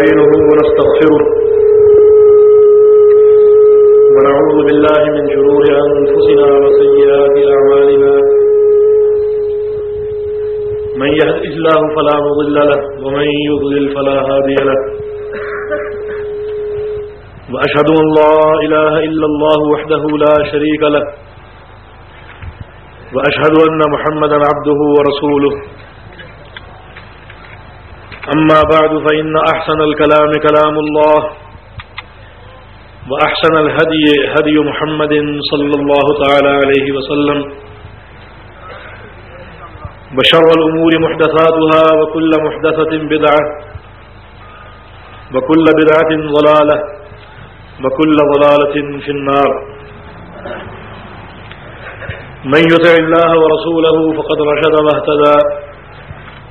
ونستعينه ونستغفره. ونعوذ بالله من شرور أنفسنا وسيئات أعمالنا. من يهد الله فلا مضل له ومن يضلل فلا هادي له. وأشهد أن لا إله إلا الله وحده لا شريك له. وأشهد أن محمدا عبده ورسوله. أما بعد فإن أحسن الكلام كلام الله وأحسن الهدي هدي محمد صلى الله تعالى عليه وسلم وشر الأمور محدثاتها وكل محدثة بدعة وكل بدعة ضلالة وكل ضلالة في النار من يطع الله ورسوله فقد رشد واهتدى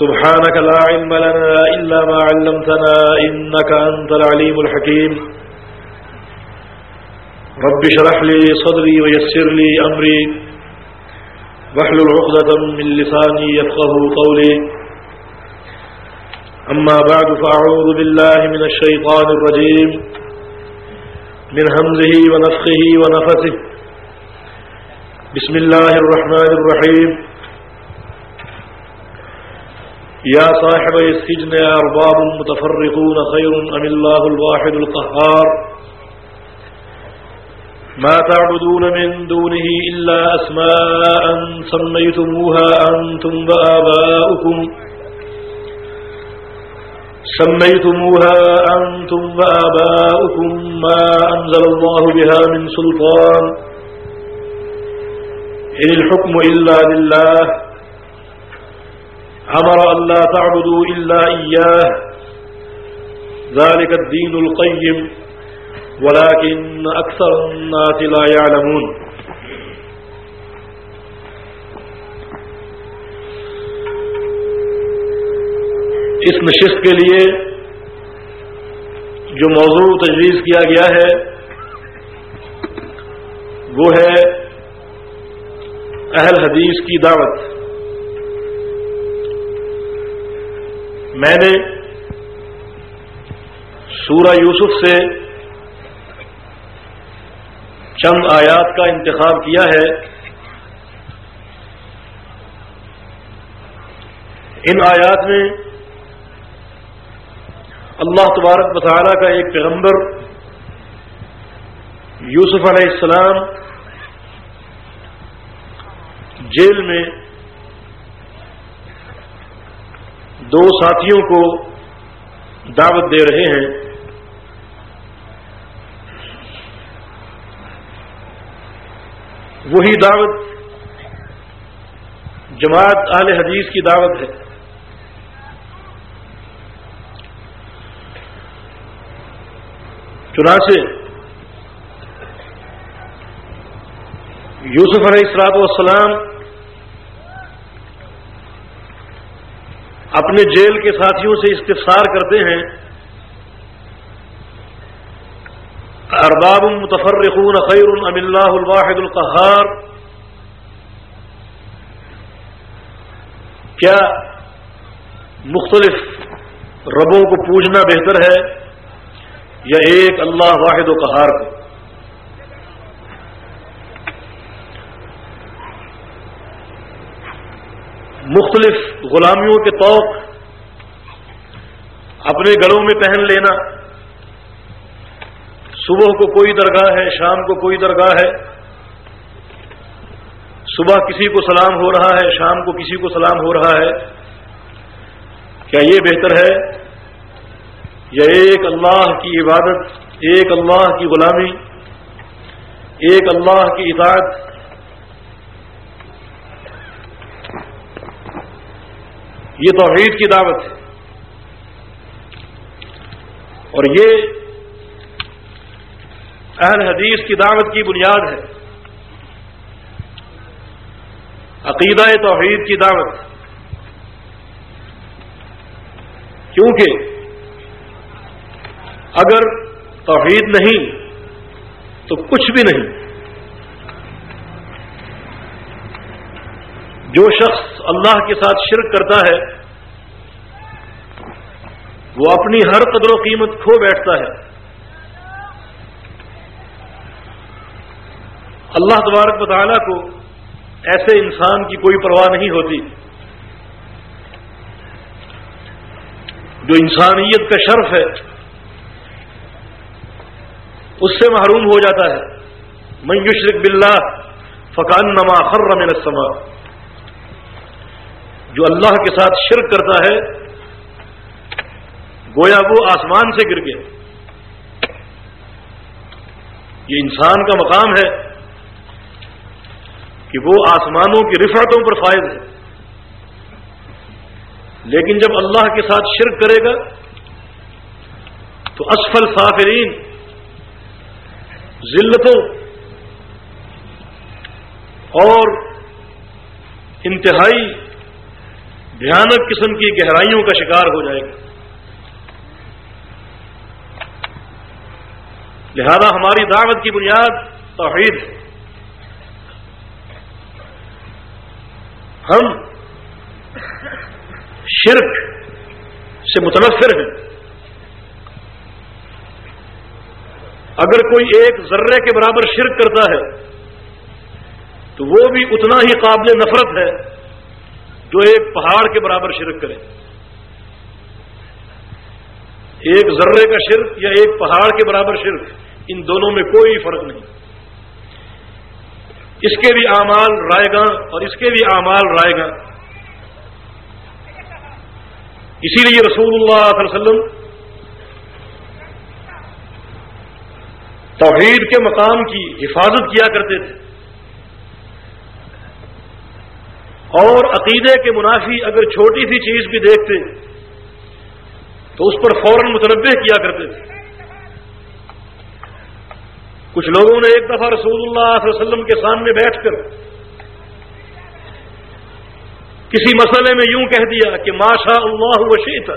سبحانك لا علم لنا إلا ما علمتنا إنك أنت العليم الحكيم. رب شرح لي صدري ويسر لي أمري. وحل العقدة من لساني يفقه قولي. أما بعد فأعوذ بالله من الشيطان الرجيم. من همزه ونفخه ونفسه بسم الله الرحمن الرحيم. يا صاحب السجن يا أرباب متفرقون خير أم الله الواحد القهار؟ ما تعبدون من دونه إلا أسماء سميتموها أنتم وآباؤكم. سميتموها أنتم وآباؤكم ما أنزل الله بها من سلطان. إن الحكم إلا لله أمر أن لا تعبدوا إلا إياه. ذلك الدين القيم. ولكن أكثر الناس لا يعلمون. اس نشست کے لیے جو موضوع تجویز کیا گیا ہے، وہ ہے اہل حدیث کی دعوت. میں نے سورہ یوسف سے چند آیات کا انتخاب کیا ہے۔ ان آیات میں اللہ تبارک مطالعہ کا ایک پیغمبر یوسف علیہ السلام جیل میں دو ساتھیوں کو دعوت دے رہے ہیں۔ وہی دعوت جماعت اہل حدیث کی دعوت ہے۔ چنانچہ یوسف علیہ السلاط والسلام اپنے جیل کے ساتھیوں سے استفسار کرتے ہیں۔ ارباب متفرقون خیر ام اللہ الواحد القہار۔ کیا مختلف ربوں کو پوجنا بہتر ہے یا ایک اللہ واحد و قہار کو مختلف غلامیوں کے توق اپنے گھروں میں پہن لینا۔ صبح کو کوئی درگاہ ہے، شام کو کوئی درگاہ ہے۔ صبح کسی کو سلام ہو رہا ہے، شام کو کسی کو سلام ہو رہا ہے۔ کیا یہ بہتر ہے؟ یا ایک اللہ کی عبادت، ایک اللہ کی غلامی، ایک اللہ کی اطاعت یہ توحید کی دعوت ہے۔ اور یہ اہل حدیث کی دعوت کی بنیاد ہے۔ عقیدہ توحید کی دعوت۔ کیونکہ اگر توحید نہیں، تو کچھ بھی نہیں۔ جو شخص اللہ کے ساتھ شرک کرتا ہے، وہ اپنی ہر قدر و قیمت کھو بیٹھتا ہے۔ اللہ تبارک مطالعہ کو ایسے انسان کی کوئی پرواہ نہیں ہوتی۔ جو انسانیت کا شرف ہے، اس سے محروم ہو جاتا ہے۔ میں یشرک باللہ فقان نما خر من السماء۔ جو اللہ کے ساتھ شرک کرتا ہے، گویا وہ آسمان سے گر گیا۔ یہ انسان کا مقام ہے کہ وہ آسمانوں کی رفعتوں پر فائد ہے۔ لیکن جب اللہ کے ساتھ شرک کرے گا، تو اسفل سافرین ذلتوں اور انتہائی بھیانک قسم کی گہرائیوں کا شکار ہو جائے گا۔ لہذا ہماری دعوت کی بنیاد توحید ہے۔ ہم شرک سے متنفر ہیں۔ اگر کوئی ایک ذرے کے برابر شرک کرتا ہے، تو وہ بھی اتنا ہی قابل نفرت ہے جو ایک پہاڑ کے برابر شرک کرے ایک ذرے کا شرک یا ایک پہاڑ کے برابر شرک، ان دونوں میں کوئی فرق نہیں۔ اس کے بھی اعمال رائے گا اور اس کے بھی اعمال رائے گا اسی لیے رسول اللہ صلی اللہ علیہ وسلم توحید کے مقام کی حفاظت کیا کرتے تھے۔ اور عقیدے کے منافی اگر چھوٹی سی چیز بھی دیکھتے تو اس پر فوراً متنوع کیا کرتے تھے۔ کچھ لوگوں نے ایک دفعہ رسول اللہ صلی اللہ علیہ وسلم کے سامنے بیٹھ کر کسی مسئلے میں یوں کہہ دیا کہ ماشا اللہ وشیت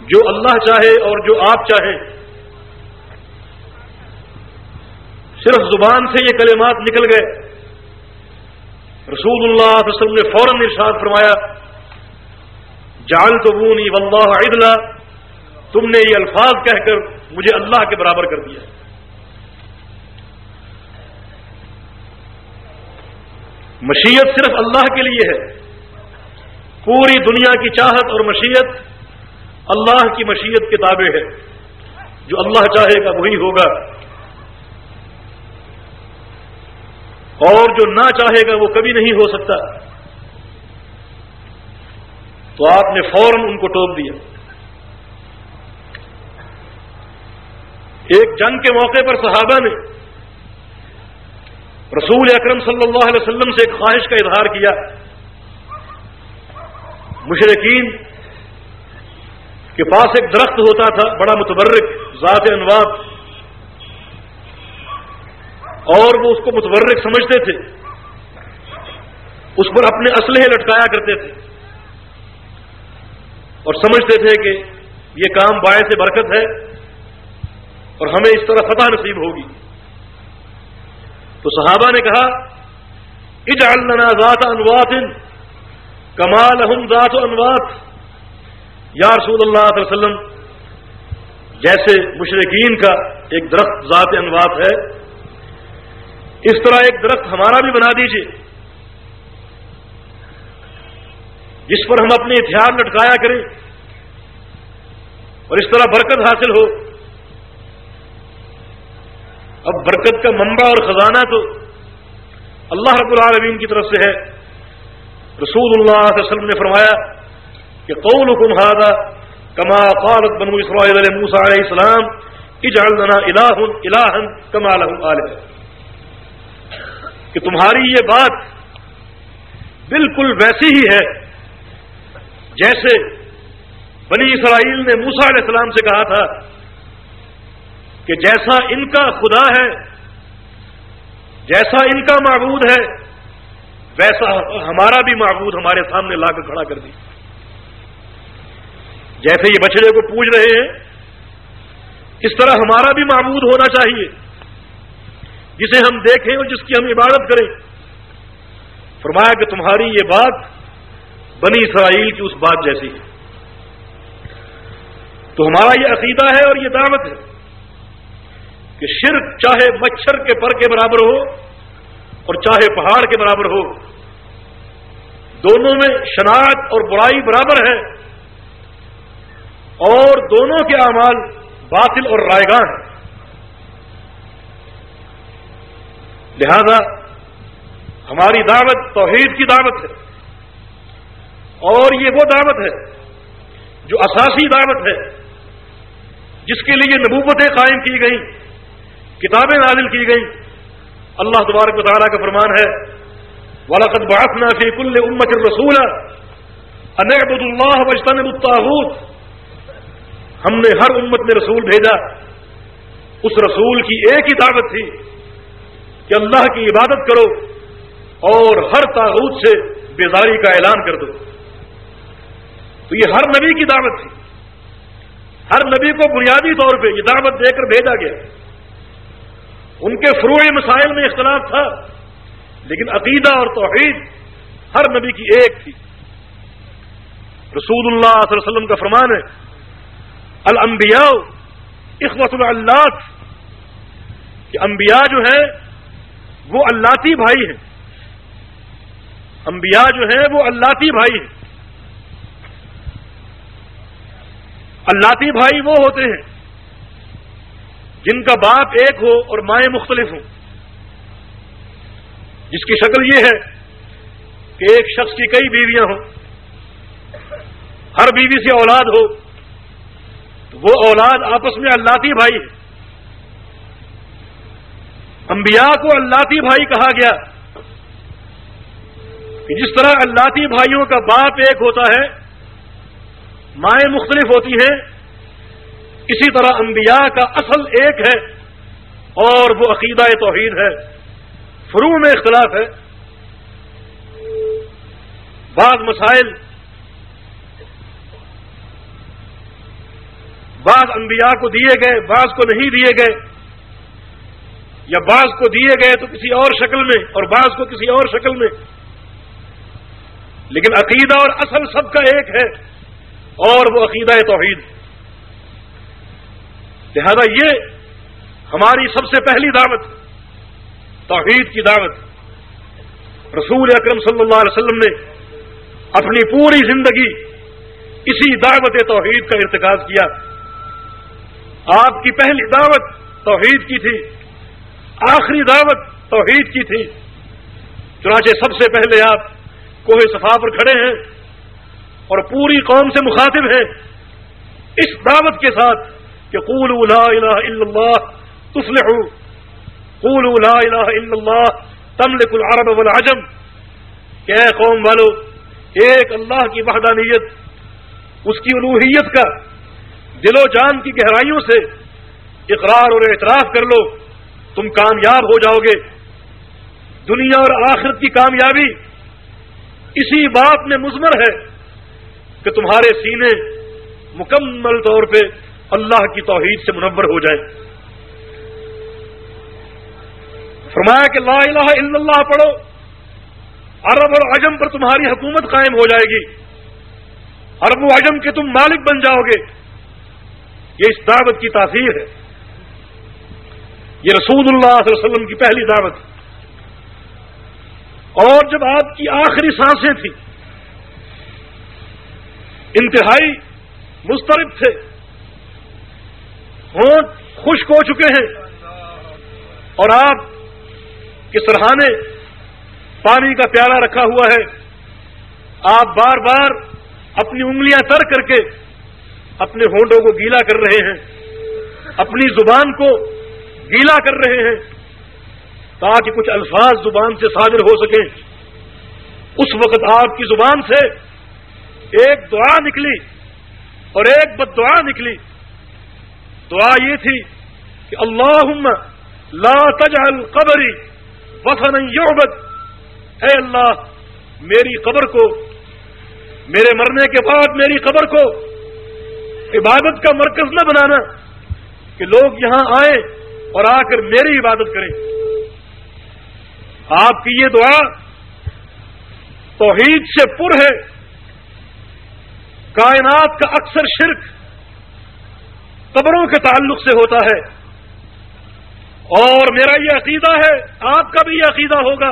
جو اللہ چاہے اور جو آپ چاہیں۔ صرف زبان سے یہ کلمات نکل گئے۔ رسول اللہ علیہ وسلم نے فوراً ارشاد فرمایا جال تو بونی واللہ عدلا، تم نے یہ الفاظ کہہ کر مجھے اللہ کے برابر کر دیا۔ مشیت صرف اللہ کے لیے ہے۔ پوری دنیا کی چاہت اور مشیت اللہ کی مشیت کتابیں ہے۔ جو اللہ چاہے گا وہی ہوگا۔ اور جو نہ چاہے گا وہ کبھی نہیں ہو سکتا۔ تو آپ نے فوراً ان کو ٹوک دیا۔ ایک جنگ کے موقع پر صحابہ نے رسول اکرم صلی اللہ علیہ وسلم سے ایک خواہش کا اظہار کیا۔ مشرقین کے پاس ایک درخت ہوتا تھا، بڑا متبرک، ذات انواد اور وہ اس کو متورک سمجھتے تھے۔ اس پر اپنے اسلحے لٹکایا کرتے تھے۔ اور سمجھتے تھے کہ یہ کام باعث سے برکت ہے اور ہمیں اس طرح فتح نصیب ہوگی۔ تو صحابہ نے کہا اجعلنا ذات انوات کمال ہم ذات انوات یا رسول اللہ علیہ وسلم، جیسے مشرقین کا ایک درخت ذات انوات ہے اس طرح ایک درخت ہمارا بھی بنا دیجیے جس پر ہم اپنے ہتھیار لٹکایا کریں اور اس طرح برکت حاصل ہو۔ اب برکت کا منبع اور خزانہ تو اللہ رب العالمین کی طرف سے ہے۔ رسول اللہ علیہ وسلم نے فرمایا کہ قول حکم ہادا کما قالت بنو اسرائیل علیہ موسیٰ علیہ السلام اجعلنا الہ الہ کما لہم آلہ کہ تمہاری یہ بات بالکل ویسی ہی ہے جیسے بنی اسرائیل نے موسا علیہ السلام سے کہا تھا کہ جیسا ان کا خدا ہے، جیسا ان کا معبود ہے، ویسا ہمارا بھی معبود ہمارے سامنے لا کر کھڑا کر دی۔ جیسے یہ بچڑے کو پوج رہے ہیں، اس طرح ہمارا بھی معبود ہونا چاہیے۔ جسے ہم دیکھیں اور جس کی ہم عبادت کریں۔ فرمایا کہ تمہاری یہ بات بنی اسرائیل کی اس بات جیسی ہے۔ تو ہمارا یہ عقیدہ ہے اور یہ دعوت ہے کہ شرک چاہے مچھر کے پر کے برابر ہو اور چاہے پہاڑ کے برابر ہو، دونوں میں شناخت اور برائی برابر ہے اور دونوں کے اعمال باطل اور رائے ہیں۔ لہذا ہماری دعوت توحید کی دعوت ہے۔ اور یہ وہ دعوت ہے جو اساسی دعوت ہے، جس کے لیے نبوتیں قائم کی گئیں، کتابیں نازل کی گئیں۔ اللہ تبارک تعالیٰ کا فرمان ہے ولاقت باسنا فی کل امت رسول انبد اللہ وجطن الطاحود ہم نے ہر امت میں رسول بھیجا۔ اس رسول کی ایک ہی دعوت تھی کہ اللہ کی عبادت کرو اور ہر تاغوت سے بیداری کا اعلان کر دو۔ تو یہ ہر نبی کی دعوت تھی۔ ہر نبی کو بنیادی طور پہ یہ دعوت دے کر بھیجا گیا۔ ان کے فروغ مسائل میں اختلاف تھا، لیکن عقیدہ اور توحید ہر نبی کی ایک تھی۔ رسول اللہ صلی اللہ علیہ وسلم کا فرمان ہے، الانبیاء اخوت اللہ کہ انبیاء جو ہے وہ اللہ بھائی ہیں۔ انبیاء جو ہیں وہ اللہ بھائی ہیں۔ اللہ بھائی وہ ہوتے ہیں جن کا باپ ایک ہو اور مائیں مختلف ہوں۔ جس کی شکل یہ ہے کہ ایک شخص کی کئی بیویاں ہوں۔ ہر بیوی سے اولاد ہو۔ تو وہ اولاد آپس میں اللہ بھائی ہے انبیاء کو اللہ بھائی کہا گیا کہ جس طرح اللہ بھائیوں کا باپ ایک ہوتا ہے، مائیں مختلف ہوتی ہیں، اسی طرح انبیاء کا اصل ایک ہے اور وہ عقیدہ توحید ہے، فرو میں اختلاف ہے۔ بعض مسائل، بعض انبیاء کو دیے گئے، بعض کو نہیں دیے گئے۔ یا بعض کو دیے گئے تو کسی اور شکل میں اور بعض کو کسی اور شکل میں لیکن عقیدہ اور اصل سب کا ایک ہے اور وہ عقیدہ توحید لہذا یہ ہماری سب سے پہلی دعوت توحید کی دعوت رسول اکرم صلی اللہ علیہ وسلم نے اپنی پوری زندگی اسی دعوت توحید کا ارتکاز کیا آپ کی پہلی دعوت توحید کی تھی آخری دعوت توحید کی تھی۔ چنانچہ سب سے پہلے آپ کوہ صفا پر کھڑے ہیں اور پوری قوم سے مخاطب ہیں۔ اس دعوت کے ساتھ کہ قولوا لا الہ الا اللہ تفلحوا، قولوا لا الہ الا اللہ تملک العرب والعجم۔ کہ اے قوم والو، ایک اللہ کی وحدانیت، اس کی الوحیت کا دل و جان کی گہرائیوں سے اقرار اور اعتراف کر لو۔ تم کامیاب ہو جاؤ گے۔ دنیا اور آخرت کی کامیابی اسی بات میں مزمر ہے کہ تمہارے سینے مکمل طور پہ اللہ کی توحید سے منور ہو جائے فرمایا کہ لا الہ الا اللہ پڑھو۔ عرب اور عجم پر تمہاری حکومت قائم ہو جائے گی۔ عرب و عجم کے تم مالک بن جاؤ گے۔ یہ اس دعوت کی تاثیر ہے۔ یہ رسول اللہ صلی اللہ علیہ وسلم کی پہلی دعوت اور جب آپ کی آخری سانسیں تھیں، انتہائی مسترد تھے، ہونٹ خشک ہو چکے ہیں، اور آپ کے سرحانے پانی کا پیالہ رکھا ہوا ہے، آپ بار بار اپنی انگلیاں تر کر کے اپنے ہونٹوں کو گیلا کر رہے ہیں، اپنی زبان کو گیلا کر رہے ہیں تاکہ کچھ الفاظ زبان سے صادر ہو سکیں۔ اس وقت آپ کی زبان سے ایک دعا نکلی اور ایک بد دعا نکلی۔ دعا یہ تھی کہ اللہ لا تجعل قبری وطن یعبد۔ اے اللہ، میری قبر کو، میرے مرنے کے بعد میری قبر کو عبادت کا مرکز نہ بنانا کہ لوگ یہاں آئیں۔ اور آ کر میری عبادت کریں۔ آپ کی یہ دعا توحید سے پر ہے۔ کائنات کا اکثر شرک قبروں کے تعلق سے ہوتا ہے۔ اور میرا یہ عقیدہ ہے، آپ کا بھی یہ عقیدہ ہوگا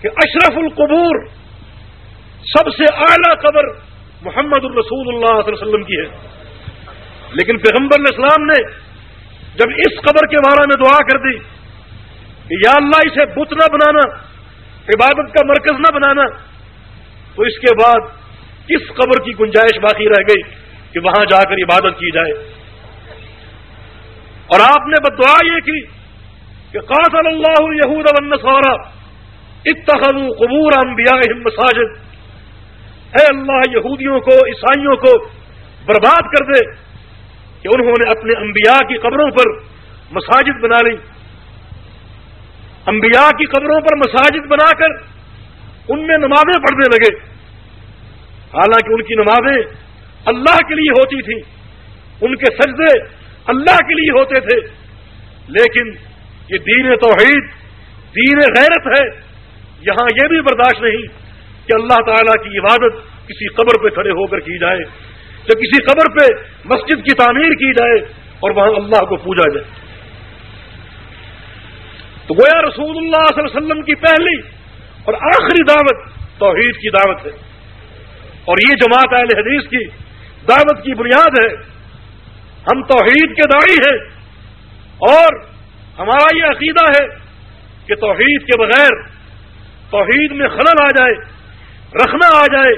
کہ اشرف القبور سب سے اعلی قبر محمد الرسول اللہ علیہ وسلم کی ہے۔ لیکن پیغمبر اسلام نے جب اس قبر کے بارے میں دعا کر دی کہ یا اللہ اسے بت نہ بنانا، عبادت کا مرکز نہ بنانا، تو اس کے بعد کس قبر کی گنجائش باقی رہ گئی کہ وہاں جا کر عبادت کی جائے۔ اور آپ نے بدعا یہ کی کہ قاتل اللہ یہود النصارى اتخذوا قبور انبیائهم مساجد۔ اے اللہ، یہودیوں کو، عیسائیوں کو برباد کر دے۔ کہ انہوں نے اپنے انبیاء کی قبروں پر مساجد بنا لی۔ انبیاء کی قبروں پر مساجد بنا کر ان میں نمازیں پڑھنے لگے۔ حالانکہ ان کی نمازیں اللہ کے لیے ہوتی تھیں۔ ان کے سجدے اللہ کے لیے ہوتے تھے۔ لیکن یہ دین توحید، دین غیرت ہے۔ یہاں یہ بھی برداشت نہیں کہ اللہ تعالیٰ کی عبادت کسی قبر پہ کھڑے ہو کر کی جائے۔ یا کسی قبر پہ مسجد کی تعمیر کی جائے اور وہاں اللہ کو پوجا جائے۔ تو گویا رسول اللہ صلی اللہ علیہ وسلم کی پہلی اور آخری دعوت توحید کی دعوت ہے۔ اور یہ جماعت اہل حدیث کی دعوت کی بنیاد ہے۔ ہم توحید کے داڑھی ہیں۔ اور ہمارا یہ عقیدہ ہے کہ توحید کے بغیر توحید میں خلل آ جائے رکھنا آ جائے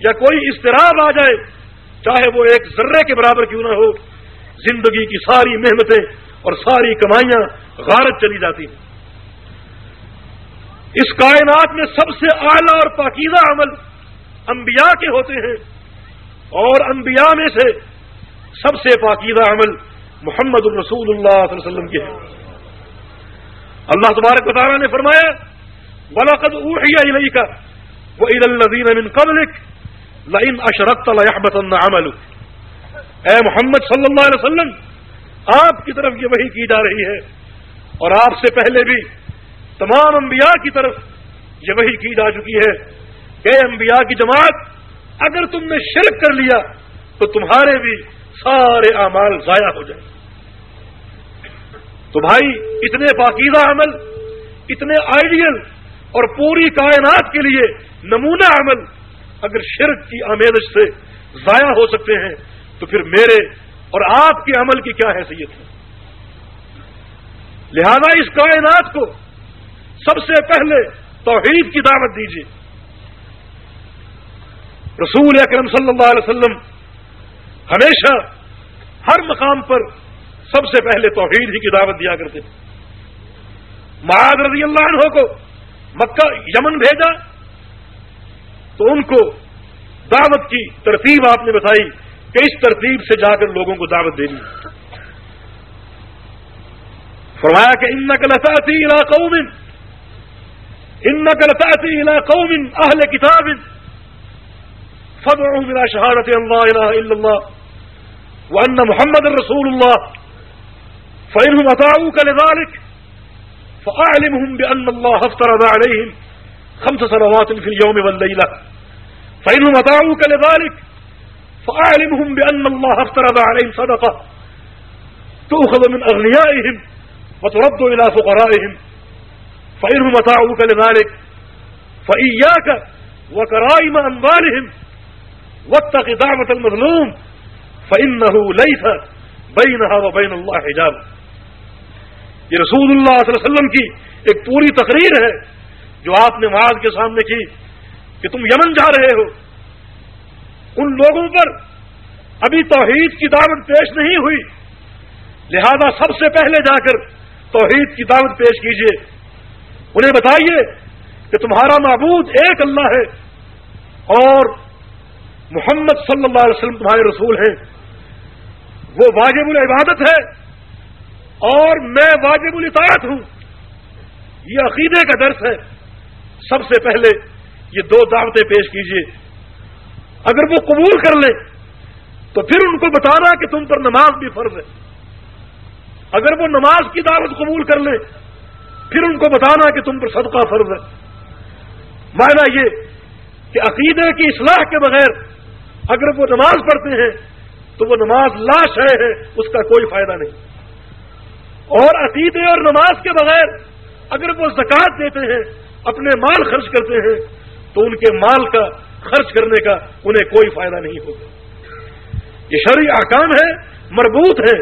یا کوئی اضطراب آ جائے چاہے وہ ایک ذرے کے برابر کیوں نہ ہو، زندگی کی ساری محنتیں اور ساری کمائیاں غارت چلی جاتی ہیں۔ اس کائنات میں سب سے اعلیٰ اور پاکیزہ عمل انبیاء کے ہوتے ہیں اور انبیاء میں سے سب سے پاکیزہ عمل محمد الرسول اللہ صلی اللہ علیہ وسلم کے ہیں۔ اللہ تبارک تعالیٰ نے فرمایا بلاقد اوحیا علیہ کا وہ عید الدین قبلک لائن اشرت عمل اے محمد صلی اللہ علیہ وسلم، آپ کی طرف یہ وہی کی جا رہی ہے اور آپ سے پہلے بھی تمام انبیاء کی طرف یہ وہی کی جا چکی ہے کہ انبیاء کی جماعت، اگر تم نے شرک کر لیا تو تمہارے بھی سارے اعمال ضائع ہو جائیں۔ تو بھائی، اتنے پاکیزہ عمل، اتنے آئیڈیل اور پوری کائنات کے لیے نمونہ عمل اگر شرک کی آمیزش سے ضائع ہو سکتے ہیں، تو پھر میرے اور آپ کے عمل کی کیا حیثیت ہے؟ لہذا اس کائنات کو سب سے پہلے توحید کی دعوت دیجیے رسول اکرم صلی اللہ علیہ وسلم ہمیشہ ہر مقام پر سب سے پہلے توحید ہی کی دعوت دیا کرتے تھے۔ معاذ رضی اللہ عنہ کو مکہ، یمن بھیجا۔ تو ان کو دعوت کی ترتیب آپ نے بتائی کہ اس ترتیب سے جا کر لوگوں کو دعوت دینی فرمایا کہ ان نقل اطاطی قوم ان نقل اطاطی قوم اہل کتاب فضر میرا شہادت اللہ الہ الا اللہ وان محمد الرسول اللہ، فإنهم أطاعوك لذلك، فأعلمهم بأن الله افترض عليهم خمس صلوات في اليوم والليلة فإنهم أطاعوك لذلك فأعلمهم بأن الله افترض عليهم صدقة تؤخذ من أغنيائهم وترد إلى فقرائهم فإنهم أطاعوك لذلك فإياك وكرائم أنبالهم واتق دعوة المظلوم فإنه ليس بينها وبين الله حجاب یہ رسول اللہ صلی اللہ علیہ وسلم کی ایک پوری تقریر ہے جو آپ نے معاذ کے سامنے کی کہ تم یمن جا رہے ہو۔ ان لوگوں پر ابھی توحید کی دعوت پیش نہیں ہوئی۔ لہذا سب سے پہلے جا کر توحید کی دعوت پیش کیجیے انہیں بتائیے کہ تمہارا معبود ایک اللہ ہے اور محمد صلی اللہ علیہ وسلم تمہارے رسول ہیں۔ وہ واجب العبادت ہے اور میں واجب الاطاعت ہوں۔ یہ عقیدے کا درس ہے۔ سب سے پہلے یہ دو دعوتیں پیش کیجیے اگر وہ قبول کر لیں تو پھر ان کو بتانا کہ تم پر نماز بھی فرض ہے۔ اگر وہ نماز کی دعوت قبول کر لیں پھر ان کو بتانا کہ تم پر صدقہ فرض ہے۔ معنی یہ کہ عقیدے کی اصلاح کے بغیر اگر وہ نماز پڑھتے ہیں، تو وہ نماز لاش ہے، اس کا کوئی فائدہ نہیں۔ اور عقیدے اور نماز کے بغیر اگر وہ زکات دیتے ہیں، اپنے مال خرچ کرتے ہیں تو ان کے مال کا خرچ کرنے کا انہیں کوئی فائدہ نہیں ہوگا۔ یہ شرعی احکام ہے مربوط ہے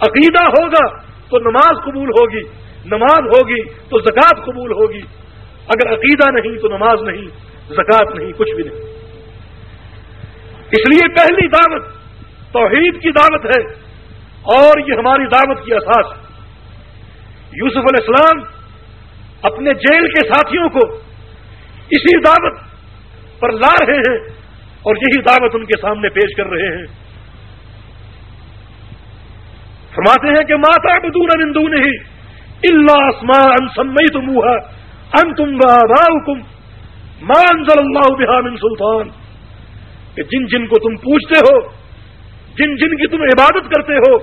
عقیدہ ہوگا تو نماز قبول ہوگی، نماز ہوگی تو زکوٰۃ قبول ہوگی۔ اگر عقیدہ نہیں تو نماز نہیں، زکوٰۃ نہیں، کچھ بھی نہیں۔ اس لیے پہلی دعوت توحید کی دعوت ہے اور یہ ہماری دعوت کی اساس یوسف علیہ السلام اپنے جیل کے ساتھیوں کو اسی دعوت پر لا رہے ہیں اور یہی دعوت ان کے سامنے پیش کر رہے ہیں۔ فرماتے ہیں کہ ماتا بدون نندو نہیں اللہ آسما ان سمئی تم ان تم کم مان ضل اللہ بحام سلطان۔ کہ جن جن کو تم پوچھتے ہو، جن جن کی تم عبادت کرتے ہو،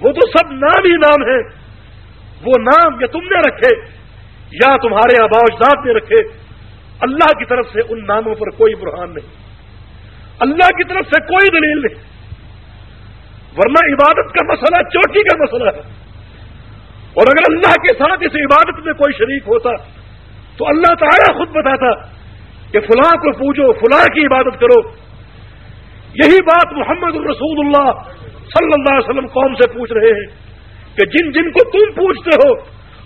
وہ تو سب نام ہی نام ہے وہ نام یا تم نے رکھے، یا تمہارے آبا اجداد نے رکھے۔ اللہ کی طرف سے ان ناموں پر کوئی برہان نہیں۔ اللہ کی طرف سے کوئی دلیل نہیں۔ ورنہ عبادت کا مسئلہ چوٹی کا مسئلہ ہے۔ اور اگر اللہ کے ساتھ اس عبادت میں کوئی شریک ہوتا تو اللہ تعالیٰ خود بتاتا کہ فلاں کو پوجو، فلاں کی عبادت کرو۔ یہی بات محمد الرسول اللہ صلی اللہ علیہ وسلم قوم سے پوچھ رہے ہیں کہ جن جن کو تم پوچھتے ہو،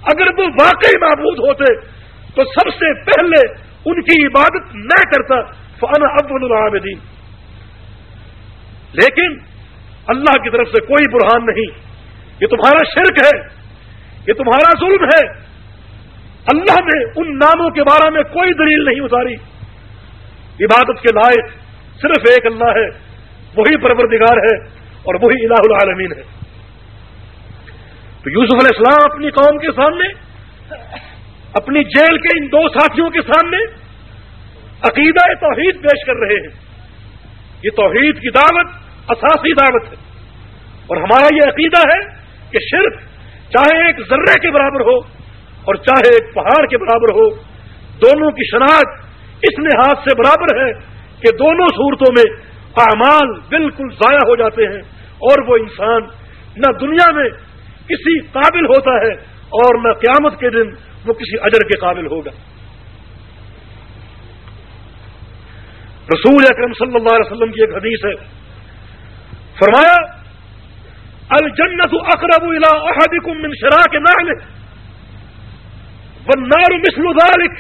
اگر وہ واقعی معبود ہوتے تو سب سے پہلے ان کی عبادت نہ کرتا، فانا ابن العابدین۔ لیکن اللہ کی طرف سے کوئی برہان نہیں۔ یہ تمہارا شرک ہے، یہ تمہارا ظلم ہے۔ اللہ نے ان ناموں کے بارے میں کوئی دلیل نہیں اتاری۔ عبادت کے لائق صرف ایک اللہ ہے، وہی پروردگار ہے اور وہی الہ العالمین ہے۔ تو یوسف علیہ السلام اپنی قوم کے سامنے اپنی جیل کے ان دو ساتھیوں کے سامنے عقیدہ توحید پیش کر رہے ہیں۔ یہ توحید کی دعوت اساسی دعوت ہے۔ اور ہمارا یہ عقیدہ ہے کہ شرک چاہے ایک ذرے کے برابر ہو اور چاہے ایک پہاڑ کے برابر ہو، دونوں کی شناخت اس لحاظ سے برابر ہے کہ دونوں صورتوں میں اعمال بالکل ضائع ہو جاتے ہیں اور وہ انسان نہ دنیا میں کسی قابل ہوتا ہے اور نہ قیامت کے دن وہ کسی اجر کے قابل ہوگا۔ رسول اکرم صلی اللہ علیہ وسلم کی ایک حدیث ہے۔ فرمایا الجنت اقرب الى احدكم من شراك نعله والنار مثل ذلك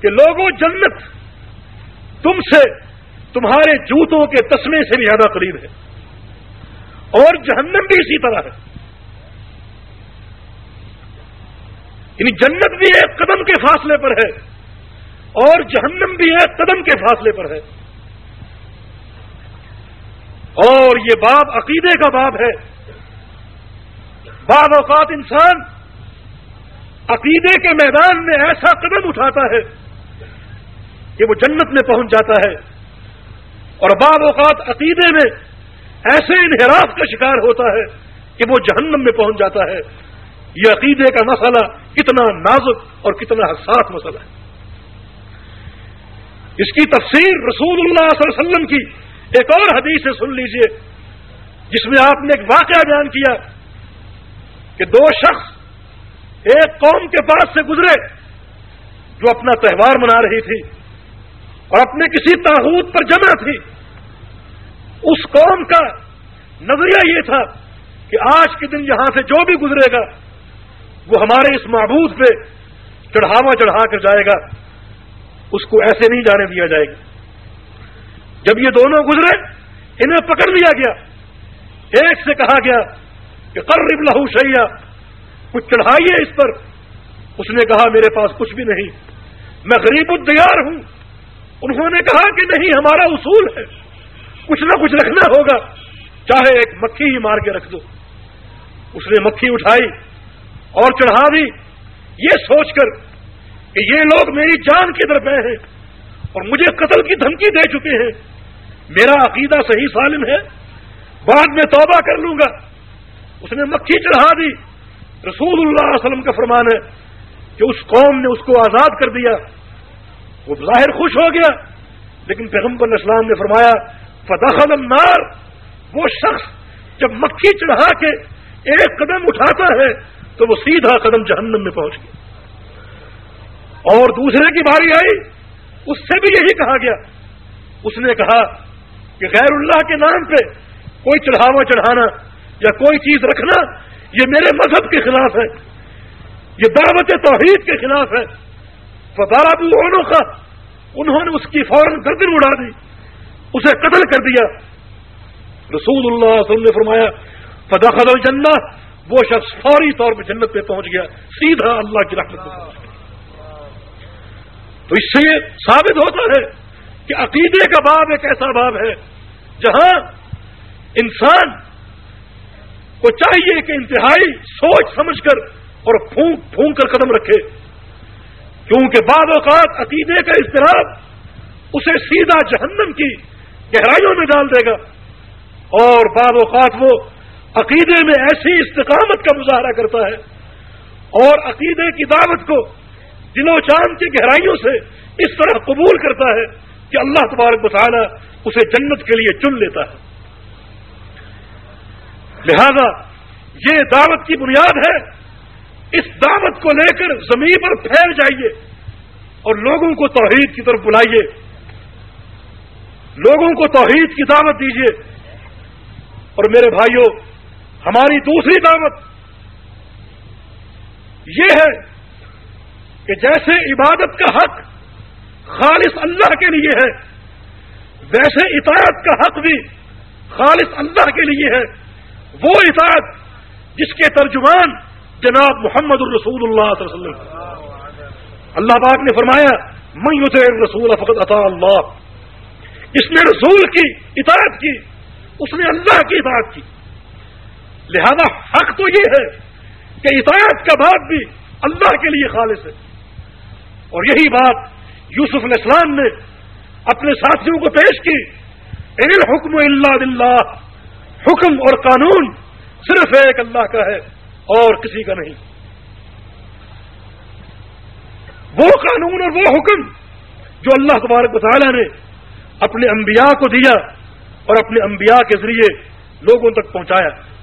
کہ لوگوں جنت تم سے تمہارے جوتوں کے تسمے سے بھی زیادہ قریب ہے۔ اور جہنم بھی اسی طرح ہے۔ یعنی جنت بھی ایک قدم کے فاصلے پر ہے اور جہنم بھی ایک قدم کے فاصلے پر ہے اور یہ باب عقیدے کا باب ہے بعض اوقات انسان عقیدے کے میدان میں ایسا قدم اٹھاتا ہے کہ وہ جنت میں پہنچ جاتا ہے اور بعض اوقات عقیدے میں ایسے انحراف کا شکار ہوتا ہے کہ وہ جہنم میں پہنچ جاتا ہے یہ عقیدے کا مسئلہ کتنا نازک اور کتنا حساس مسئلہ ہے۔ اس کی تفسیر رسول اللہ صلی اللہ علیہ وسلم کی ایک اور حدیث سے سن لیجیے، جس میں آپ نے ایک واقعہ بیان کیا کہ دو شخص ایک قوم کے پاس سے گزرے جو اپنا تہوار منا رہی تھی اور اپنے کسی تاحود پر جمع تھی۔ اس قوم کا نظریہ یہ تھا کہ آج کے دن یہاں سے جو بھی گزرے گا وہ ہمارے اس معبود پہ چڑھاوا چڑھا کر جائے گا، اس کو ایسے نہیں جانے دیا جائے گا جب یہ دونوں گزرے، انہیں پکڑ لیا گیا۔ ایک سے کہا گیا کہ قرب لہو شیا کچھ چڑھائیے اس پر۔ اس نے کہا، میرے پاس کچھ بھی نہیں۔ میں غریب الدیار ہوں۔ انہوں نے کہا کہ نہیں، ہمارا اصول ہے۔ کچھ نہ کچھ رکھنا ہوگا۔ چاہے ایک مکھی ہی مار کے رکھ دو۔ اس نے مکھی اٹھائی۔ اور چڑھا دی۔ یہ سوچ کر کہ یہ لوگ میری جان کی طرف ہیں اور مجھے قتل کی دھمکی دے چکے ہیں۔ میرا عقیدہ صحیح سالم ہے۔ بعد میں توبہ کر لوں گا۔ اس نے مکھی چڑھا دی۔ رسول اللہ علیہ وسلم کا فرمان ہے کہ اس قوم نے اس کو آزاد کر دیا۔ وہ ظاہر خوش ہو گیا۔ لیکن پیغمبر اسلام نے فرمایا فداخل النار۔ وہ شخص جب مکھی چڑھا کے ایک قدم اٹھاتا ہے تو وہ سیدھا قدم جہنم میں پہنچ گیا۔ اور دوسرے کی باری آئی، اس سے بھی یہی کہا گیا۔ اس نے کہا کہ غیر اللہ کے نام پہ کوئی چڑھاوا چڑھانا یا کوئی چیز رکھنا، یہ میرے مذہب کے خلاف ہے۔ یہ دعوت توحید کے خلاف ہے۔ فدارا کا انہوں نے اس کی فوراً گردن اڑا دی، اسے قتل کر دیا۔ رسول اللہ علیہ وسلم نے فرمایا فدا خدل جنا وہ شخص فوری طور پہ جنت پہ پہنچ گیا، سیدھا اللہ کی رحمت پہ پہنچ گیا۔ تو اس سے یہ ثابت ہوتا ہے کہ عقیدے کا باب ایک ایسا باب ہے جہاں انسان کو چاہیے کہ انتہائی سوچ سمجھ کر اور پھونک پھونک کر قدم رکھے۔ کیونکہ بعض اوقات عقیدے کا اضطراب اسے سیدھا جہنم کی گہرائیوں میں ڈال دے گا اور بعض اوقات وہ عقیدے میں ایسی استقامت کا مظاہرہ کرتا ہے اور عقیدے کی دعوت کو دل و چاند کی گہرائیوں سے اس طرح قبول کرتا ہے کہ اللہ تبارک بتانا اسے جنت کے لیے چن لیتا ہے۔ لہذا یہ دعوت کی بنیاد ہے، اس دعوت کو لے کر زمین پر پھیل جائیے اور لوگوں کو توحید کی طرف بلائیے۔ لوگوں کو توحید کی دعوت دیجیے۔ اور میرے بھائیوں ہماری دوسری دعوت یہ ہے کہ جیسے عبادت کا حق خالص اللہ کے لیے ہے، ویسے اطاعت کا حق بھی خالص اللہ کے لیے ہے۔ وہ اطاعت جس کے ترجمان جناب محمد الرسول اللہ صلی اللہ علیہ وسلم۔ اللہ پاک نے فرمایا میں رسول فقط عطا اللہ۔ جس نے رسول کی اطاعت کی، اس نے اللہ کی اطاعت کی۔ لہذا حق تو یہ ہے کہ اطاعت کا بات بھی اللہ کے لیے خالص ہے۔ اور یہی بات یوسف علیہ السلام نے اپنے ساتھیوں کو پیش کی۔ حکم اللہ دلہ حکم اور قانون صرف ایک اللہ کا ہے اور کسی کا نہیں۔ وہ قانون اور وہ حکم جو اللہ تبارک تعالیٰ نے اپنے انبیاء کو دیا اور اپنے انبیاء کے ذریعے لوگوں تک پہنچایا۔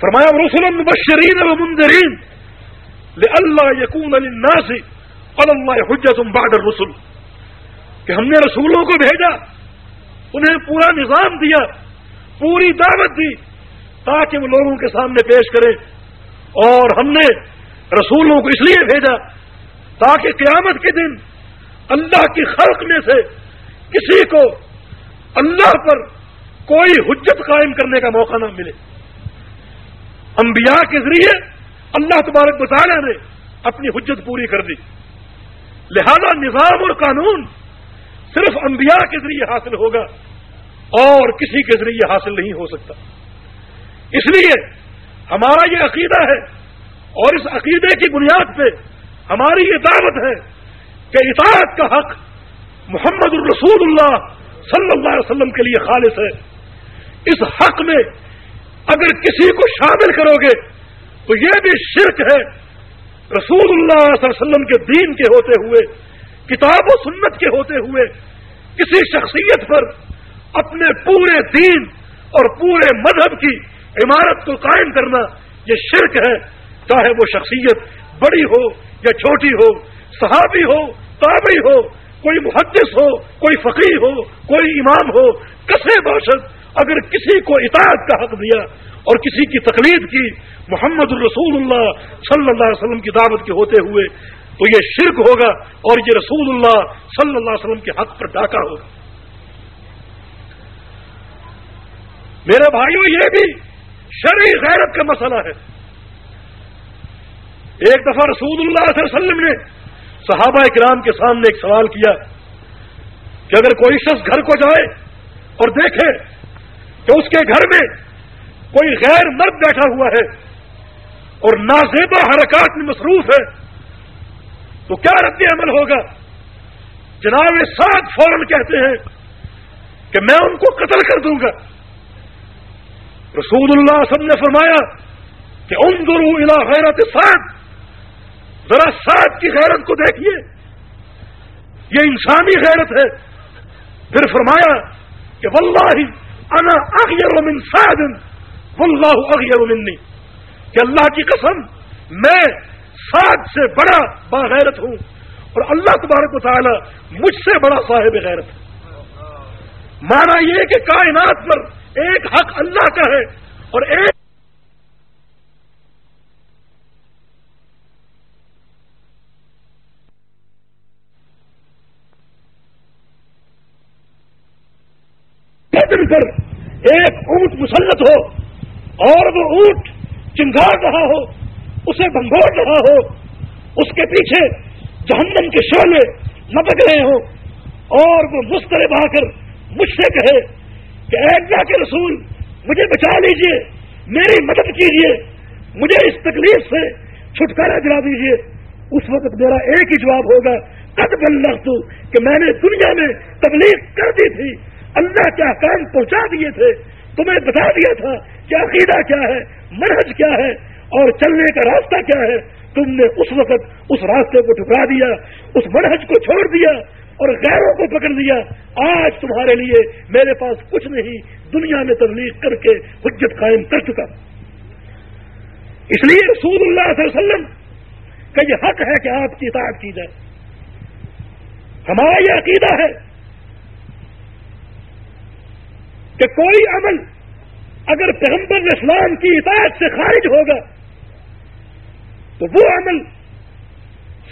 فرمایا، رسول مبشرین و منظرین اللہ یقون الناسی اللہ حجت بعد الرسل. کہ ہم نے رسولوں کو بھیجا، انہیں پورا نظام دیا، پوری دعوت دی، تاکہ وہ لوگوں کے سامنے پیش کرے اور ہم نے رسولوں کو اس لیے بھیجا، تاکہ قیامت کے دن اللہ کی خلق میں سے کسی کو اللہ پر کوئی حجت قائم کرنے کا موقع نہ ملے۔ انبیاء کے ذریعے اللہ تبارک مطالعہ نے اپنی حجت پوری کر دی۔ لہذا نظام اور قانون صرف انبیاء کے ذریعے حاصل ہوگا اور کسی کے ذریعے حاصل نہیں ہو سکتا۔ اس لیے ہمارا یہ عقیدہ ہے اور اس عقیدے کی بنیاد پہ ہماری یہ دعوت ہے کہ اطاعت کا حق محمد الرسول اللہ صلی اللہ علیہ وسلم کے لیے خالص ہے۔ اس حق میں اگر کسی کو شامل کرو گے تو یہ بھی شرک ہے۔ رسول اللہ صلی اللہ علیہ وسلم کے دین کے ہوتے ہوئے، کتاب و سنت کے ہوتے ہوئے، کسی شخصیت پر اپنے پورے دین اور پورے مذہب کی عمارت کو قائم کرنا یہ شرک ہے۔ چاہے وہ شخصیت بڑی ہو یا چھوٹی ہو، صحابی ہو، تابعی ہو، کوئی محدث ہو، کوئی فقیر ہو، کوئی امام ہو کسے باشد اگر کسی کو اطاعت کا حق دیا اور کسی کی تقلید کی محمد الرسول اللہ صلی اللہ علیہ وسلم کی دعوت کے ہوتے ہوئے، تو یہ شرک ہوگا اور یہ رسول اللہ صلی اللہ علیہ وسلم کے حق پر ڈاکہ ہوگا۔ میرے بھائیوں یہ بھی شرعی غیرت کا مسئلہ ہے۔ ایک دفعہ رسول اللہ علیہ وسلم نے صحابہ کرام کے سامنے ایک سوال کیا کہ اگر کوئی شخص گھر کو جائے اور دیکھے کہ اس کے گھر میں کوئی غیر مرد بیٹھا ہوا ہے اور نازیبا حرکات میں مصروف ہے، تو کیا رد عمل ہوگا؟ جناب سات فوراً کہتے ہیں کہ میں ان کو قتل کر دوں گا۔ رسول اللہ سب نے فرمایا کہ ان دونوں الا غیرت سات ذرا سات کی غیرت کو دیکھیے۔ یہ انسانی غیرت ہے۔ پھر فرمایا کہ واللہ انا اغیر من سعد، واللہ اغیر منی۔ کہ اللہ کی قسم، میں سات سے بڑا باغیرت ہوں اور اللہ تبارک و تعالی مجھ سے بڑا صاحب غیرت۔ ہے مانا یہ کہ کائنات پر ایک حق اللہ کا ہے اور ایک پر مسلط ہو اور وہ اونٹ چنگاڑ رہا ہو، اسے بنگوڑ رہا ہو، اس کے پیچھے جہنم کے شعلے لپک رہے ہوں اور وہ مسترب آ کر مجھ سے کہے کہ اللہ کے رسول، مجھے بچا لیجیے، میری مدد کیجیے، مجھے اس تکلیف سے چھٹکارا دلا دیجیے۔ اس وقت میرا ایک ہی جواب ہوگا، قد بلغ تو کہ میں نے دنیا میں تبلیغ کر دی تھی، اللہ کے کام پہنچا دیے تھے۔ تمہیں بتا دیا تھا کہ عقیدہ کیا ہے، منہج کیا ہے اور چلنے کا راستہ کیا ہے۔ تم نے اس وقت اس راستے کو ٹھکرا دیا، اس منہج کو چھوڑ دیا اور غیروں کو پکڑ لیا آج تمہارے لیے میرے پاس کچھ نہیں، دنیا میں تبلیغ کر کے حجت قائم کر چکا۔ اس لیے رسول اللہ صلی اللہ علیہ وسلم کا یہ حق ہے کہ آپ کی اطاعت کی جائے۔ ہمارا یہ عقیدہ ہے کہ کوئی عمل اگر پیغمبر اسلام کی اطاعت سے خارج ہوگا، تو وہ عمل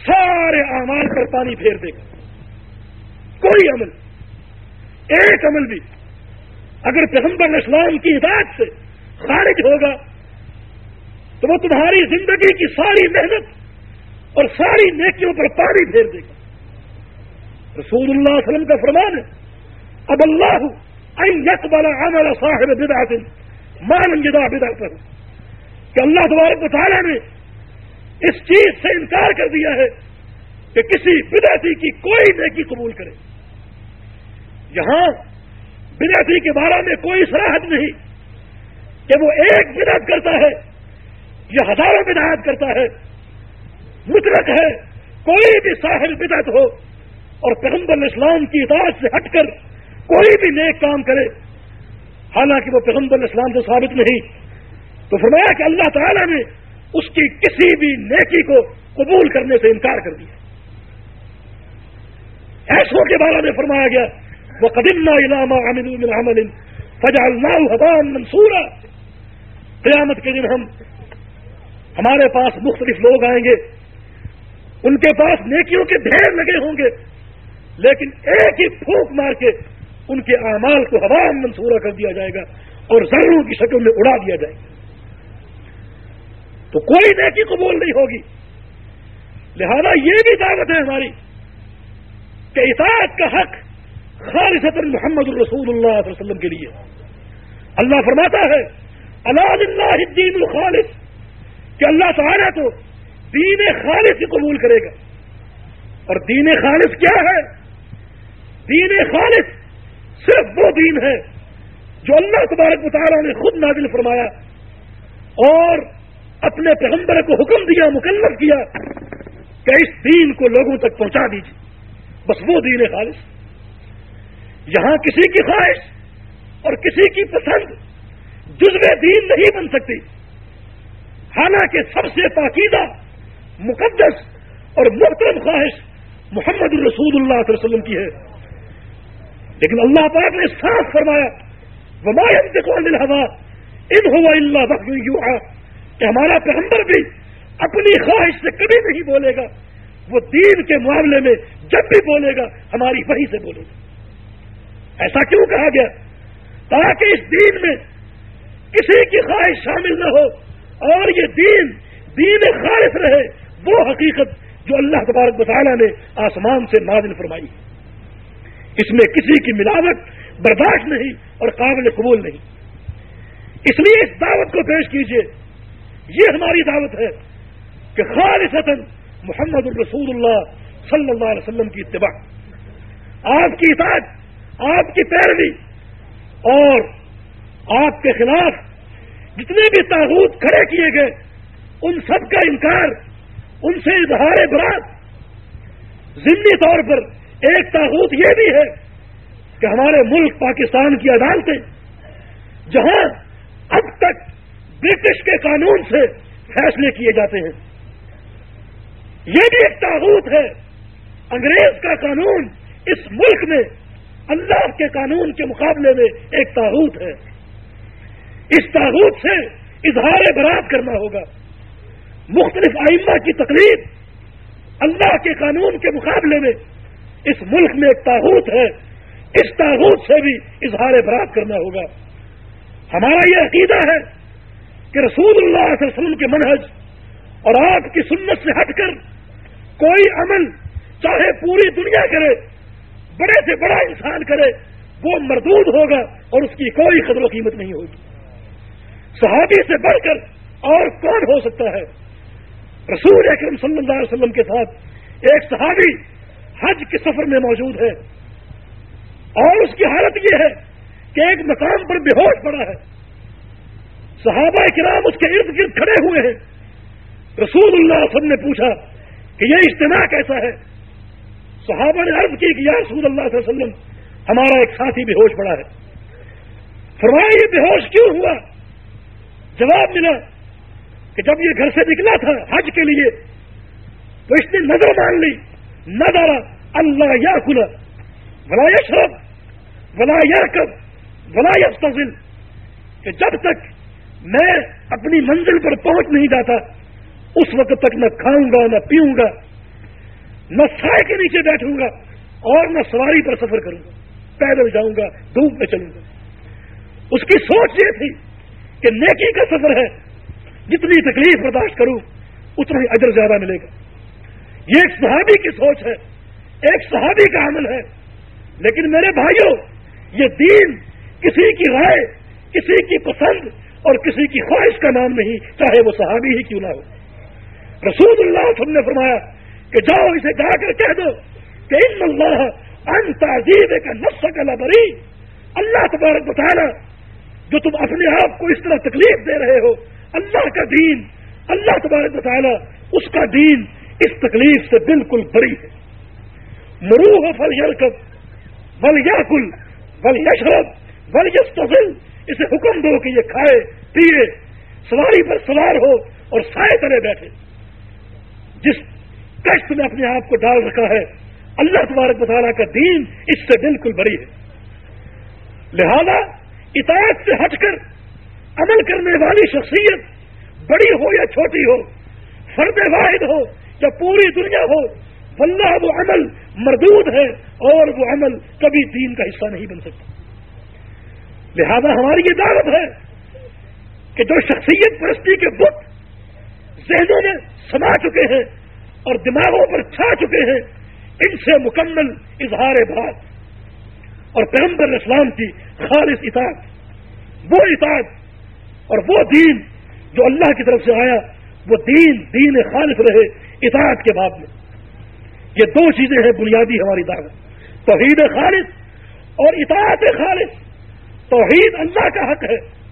سارے اعمال پر پانی پھیر دے گا۔ کوئی عمل، ایک عمل بھی اگر پیغمبر اسلام کی ہدایت سے خارج ہوگا، تو وہ تمہاری زندگی کی ساری محنت اور ساری نیکیوں پر پانی پھیر دے گا۔ رسول اللہ علیہ وسلم کا فرمان ہے، اب اللہ یک والا عمل صاحب بدا دن مان جدا بدا کہ اللہ تبارک تعالیٰ نے اس چیز سے انکار کر دیا ہے کہ کسی بدعتی کی کوئی نیکی قبول کرے۔ یہاں بدعتی کے بارے میں کوئی سراہد نہیں کہ وہ ایک بدعت کرتا ہے، یا ہزاروں بدعت کرتا ہے۔ مطلق ہے، کوئی بھی ساحل بدعت ہو اور پیغمبر اسلام کی اطاعت سے ہٹ کر کوئی بھی نیک کام کرے، حالانکہ وہ پیغمبر اسلام سے ثابت نہیں۔ تو فرمایا کہ اللہ تعالی نے اس کی کسی بھی نیکی کو قبول کرنے سے انکار کر دیا۔ ایسوں کے بارے میں فرمایا گیا وہ قدیم علامہ عمل فجال حبان منصورا قیامت کے دن ہم، ہمارے پاس مختلف لوگ آئیں گے۔ ان کے پاس نیکیوں کے ڈھیر لگے ہوں گے، لیکن ایک ہی پھونک مار کے ان کے اعمال کو حوام منصورہ کر دیا جائے گا اور ضروروں کی شکل میں اڑا دیا جائے گا۔ تو کوئی نیکی قبول نہیں ہوگی۔ لہذا یہ بھی دعوت ہے ہماری کہ اطاعت کا حق خالص محمد الرسول اللہ علیہ وسلم کے لیے۔ اللہ فرماتا ہے اللہ اللہ دین الخالص، کہ اللہ تعالیٰ تو دین خالص ہی قبول کرے گا۔ اور دین خالص کیا ہے؟ دین خالص صرف وہ دین ہے جو اللہ تبارک مطالعہ نے خود نازل فرمایا اور اپنے پیغمبر کو حکم دیا مکمل کیا کہ اس دین کو لوگوں تک پہنچا دیجیے بس وہ دین ہے خالص۔ یہاں کسی کی خواہش اور کسی کی پسند جزو دین نہیں بن سکتی۔ حالانکہ سب سے پاکیدہ مقدس اور محترم خواہش محمد الرسول اللہ علیہ وسلم کی ہے۔ لیکن اللہ پاک نے صاف فرمایا ہوا ان ہوا اللہ وقت کہ ہمارا پیغمبر بھی اپنی خواہش سے کبھی نہیں بولے گا، وہ دین کے معاملے میں جب بھی بولے گا، ہماری وہی سے بولے گا۔ ایسا کیوں کہا گیا؟ تاکہ اس دین میں کسی کی خواہش شامل نہ ہو اور یہ دین دین خالص رہے، وہ حقیقت جو اللہ تبارک بطالہ نے آسمان سے نازل فرمائی۔ ہے اس میں کسی کی ملاوٹ برداشت نہیں اور قابل قبول نہیں۔ اس لیے اس دعوت کو پیش کیجیے یہ ہماری دعوت ہے کہ خالص محمد الرسول اللہ صلی اللہ علیہ وسلم کی اتباع، آپ کی اطاعت، آپ کی پیروی اور آپ کے خلاف جتنے بھی تاغوت کھڑے کیے گئے، ان سب کا انکار، ان سے اظہار برات ضمنی طور پر ایک تاغوت یہ بھی ہے کہ ہمارے ملک پاکستان کی عدالتیں جہاں اب تک برٹش کے قانون سے فیصلے کیے جاتے ہیں۔ یہ بھی ایک تاغوت ہے۔ انگریز کا قانون اس ملک میں اللہ کے قانون کے مقابلے میں ایک تاغوت ہے۔ اس تاغوت سے اظہار برات کرنا ہوگا۔ مختلف آئمہ کی تکلیف اللہ کے قانون کے مقابلے میں اس ملک میں ایک تاغوت ہے، اس تاغوت سے بھی اظہار برات کرنا ہوگا۔ ہمارا یہ عقیدہ ہے کہ رسول اللہ علیہ وسلم کے منہج اور آپ کی سنت سے ہٹ کر کوئی عمل چاہے پوری دنیا کرے، بڑے سے بڑا انسان کرے، وہ مردود ہوگا اور اس کی کوئی قدر و قیمت نہیں ہوگی۔ صحابی سے بڑھ کر اور کون ہو سکتا ہے؟ رسول اکرم صلی اللہ علیہ وسلم کے ساتھ ایک صحابی حج کے سفر میں موجود ہے۔ اور اس کی حالت یہ ہے کہ ایک مقام پر بے ہوش پڑا ہے۔ صحابہ کرام اس کے ارد گرد کھڑے ہوئے ہیں۔ رسول اللہ علیہ وسلم نے پوچھا کہ یہ اجتماع کیسا ہے؟ صحابہ نے عرض کی کہ یا رسول اللہ صلی اللہ علیہ وسلم، ہمارا ایک ساتھی بے ہوش پڑا ہے۔ فرمایا، یہ بے ہوش کیوں ہوا؟ جواب ملا کہ جب یہ گھر سے نکلا تھا حج کے لیے، تو اس نے نظر مان لی۔ نظر اللہ یا کھلا بلا یشرب بلا یرکب بلا یستزل کہ جب تک میں اپنی منزل پر پہنچ نہیں جاتا، اس وقت تک نہ کھاؤں گا نہ پیوں گا نہ سائے کے نیچے بیٹھوں گا، اور نہ سواری پر سفر کروں گا، پیدل جاؤں گا، دھوپ میں چلوں گا۔ اس کی سوچ یہ تھی کہ نیکی کا سفر ہے، جتنی تکلیف برداشت کروں، اتنا ہی ادر زیادہ ملے گا۔ یہ ایک صحابی کی سوچ ہے، ایک صحابی کا عمل ہے۔ لیکن میرے بھائیوں، یہ دین کسی کی رائے، کسی کی پسند اور کسی کی خواہش کا نام نہیں، چاہے وہ صحابی ہی کیوں نہ ہو۔ رسول اللہ وسلم نے فرمایا کہ جاؤ اسے جا کر کہہ دو کہ ان اللہ ان تعزیب کا نفس کا لبری۔ اللہ تبارک بتانا جو تم اپنے آپ کو اس طرح تکلیف دے رہے ہو، اللہ کا دین، اللہ تبارک بتانا اس کا دین اس تکلیف سے بالکل بری ہے۔ مروح فل یرکب بل یا کل بل یشرب بل یستل اسے حکم دو کہ یہ کھائے، پیے، سواری پر سوار ہو اور سائے تلے بیٹھے۔ جس کشت میں اپنے آپ کو ڈال رکھا ہے، اللہ تبارک مطالعہ کا دین اس سے بالکل بڑی ہے۔ لہذا اطاعت سے ہٹ کر عمل کرنے والی شخصیت، بڑی ہو یا چھوٹی ہو، فرد واحد ہو یا پوری دنیا ہو، واللہ وہ عمل مردود ہے اور وہ عمل کبھی دین کا حصہ نہیں بن سکتا۔ لہذا ہماری یہ دعوت ہے کہ جو شخصیت پرستی کے بت ذہنوں میں سما چکے ہیں اور دماغوں پر چھا چکے ہیں، ان سے مکمل اظہار بات اور پیغمبر اسلام کی خالص اطاعت، وہ اطاعت اور وہ دین جو اللہ کی طرف سے آیا وہ دین دین خالص رہے اطاعت کے بعد میں۔ یہ دو چیزیں ہیں بنیادی ہماری دعوت۔ توحید خالص اور اطاعت خالص۔ توحید اللہ کا حق ہے۔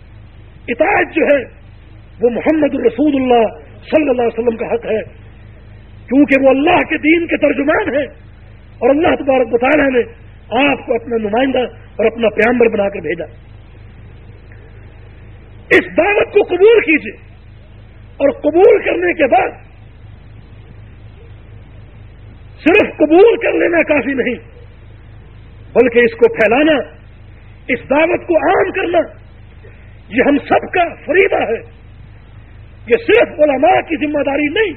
اطاعت جو ہے، وہ محمد الرسول اللہ صلی اللہ علیہ وسلم کا حق ہے۔ کیونکہ وہ اللہ کے دین کے ترجمان ہیں۔ اور اللہ تبارک بطالہ نے آپ کو اپنا نمائندہ اور اپنا پیامبر بنا کر بھیجا۔ اس دعوت کو قبول کیجیے اور قبول کرنے کے بعد صرف قبول کر لینا کافی نہیں، بلکہ اس کو پھیلانا، اس دعوت کو عام کرنا، یہ ہم سب کا فریدہ ہے۔ یہ صرف علماء کی ذمہ داری نہیں،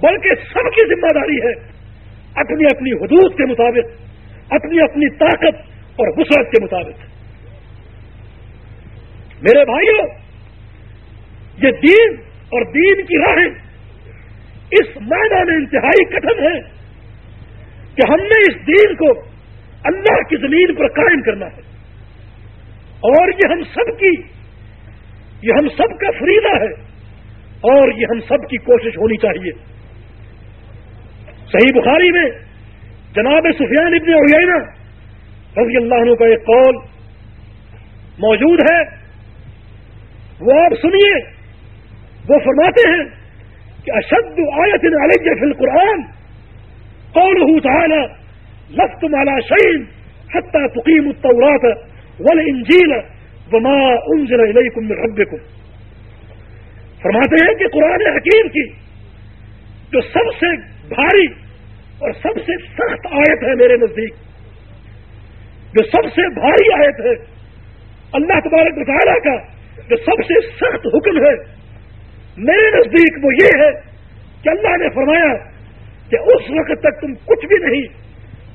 بلکہ سب کی ذمہ داری ہے۔ اپنی اپنی حدود کے مطابق، اپنی اپنی طاقت اور وسعت کے مطابق۔ میرے بھائیوں یہ دین اور دین کی راہیں اس معنی میں انتہائی کٹن ہے کہ ہم نے اس دین کو اللہ کی زمین پر قائم کرنا ہے۔ اور یہ ہم سب کی یہ ہم سب کا فریدہ ہے۔ اور یہ ہم سب کی کوشش ہونی چاہیے۔ صحیح بخاری میں جناب سفیان ابن اوینا رضی اللہ عنہ کا ایک قول موجود ہے۔ وہ آپ سنیے۔ وہ فرماتے ہیں کہ اشد آیت علیہ فی القرآن، قوله تعالی لست مالا شعین حتى تقیم التورات والانجیل وما انزل الیکم من ربکم۔ فرماتے ہیں کہ قرآن حکیم کی جو سب سے بھاری اور سب سے سخت آیت ہے میرے نزدیک، جو سب سے بھاری آیت ہے، اللہ تبارک مطالعہ کا جو سب سے سخت حکم ہے میرے نزدیک وہ یہ ہے کہ اللہ نے فرمایا کہ اس وقت تک تم کچھ بھی نہیں،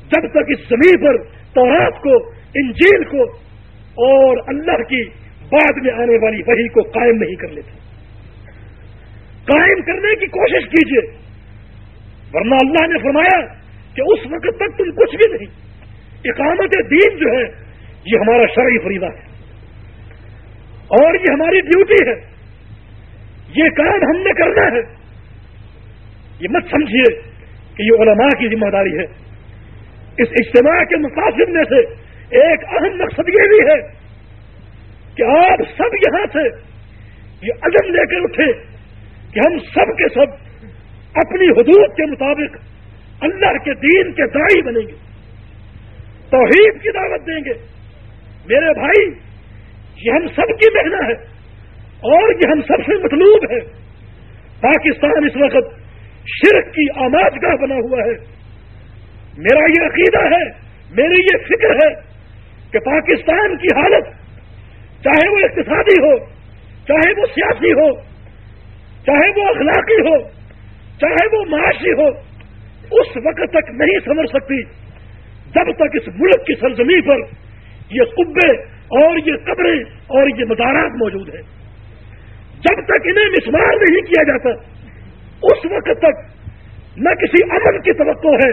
جب تک اس زمین پر تورات کو، انجیل کو اور اللہ کی بعد میں آنے والی وہی کو قائم نہیں کر لیتے۔ قائم کرنے کی کوشش کیجیے ورنہ اللہ نے فرمایا کہ اس وقت تک تم کچھ بھی نہیں۔ اقامت دین جو ہے، یہ ہمارا شرعی فریضہ ہے۔ اور یہ ہماری ڈیوٹی ہے۔ یہ کام ہم نے کرنا ہے۔ یہ مت سمجھیے کہ یہ علماء کی ذمہ داری ہے۔ اس اجتماع کے مقاصد میں سے ایک اہم مقصد یہ بھی ہے کہ آپ سب یہاں سے یہ عزم لے کر اٹھے کہ ہم سب کے سب اپنی حدود کے مطابق اللہ کے دین کے دائی بنیں گے۔ توحید کی دعوت دیں گے۔ میرے بھائی، یہ ہم سب کی محنت ہے۔ اور یہ ہم سب سے مطلوب ہے۔ پاکستان اس وقت شرک کی آماج گاہ بنا ہوا ہے۔ میرا یہ عقیدہ ہے، میری یہ فکر ہے کہ پاکستان کی حالت، چاہے وہ اقتصادی ہو، چاہے وہ سیاسی ہو، چاہے وہ اخلاقی ہو، چاہے وہ معاشی ہو، اس وقت تک نہیں سمجھ سکتی جب تک اس ملک کی سرزمین پر یہ قبے اور یہ قبریں اور یہ مزارات موجود ہیں۔ جب تک انہیں مسمار نہیں کیا جاتا، اس وقت تک نہ کسی امن کی توقع ہے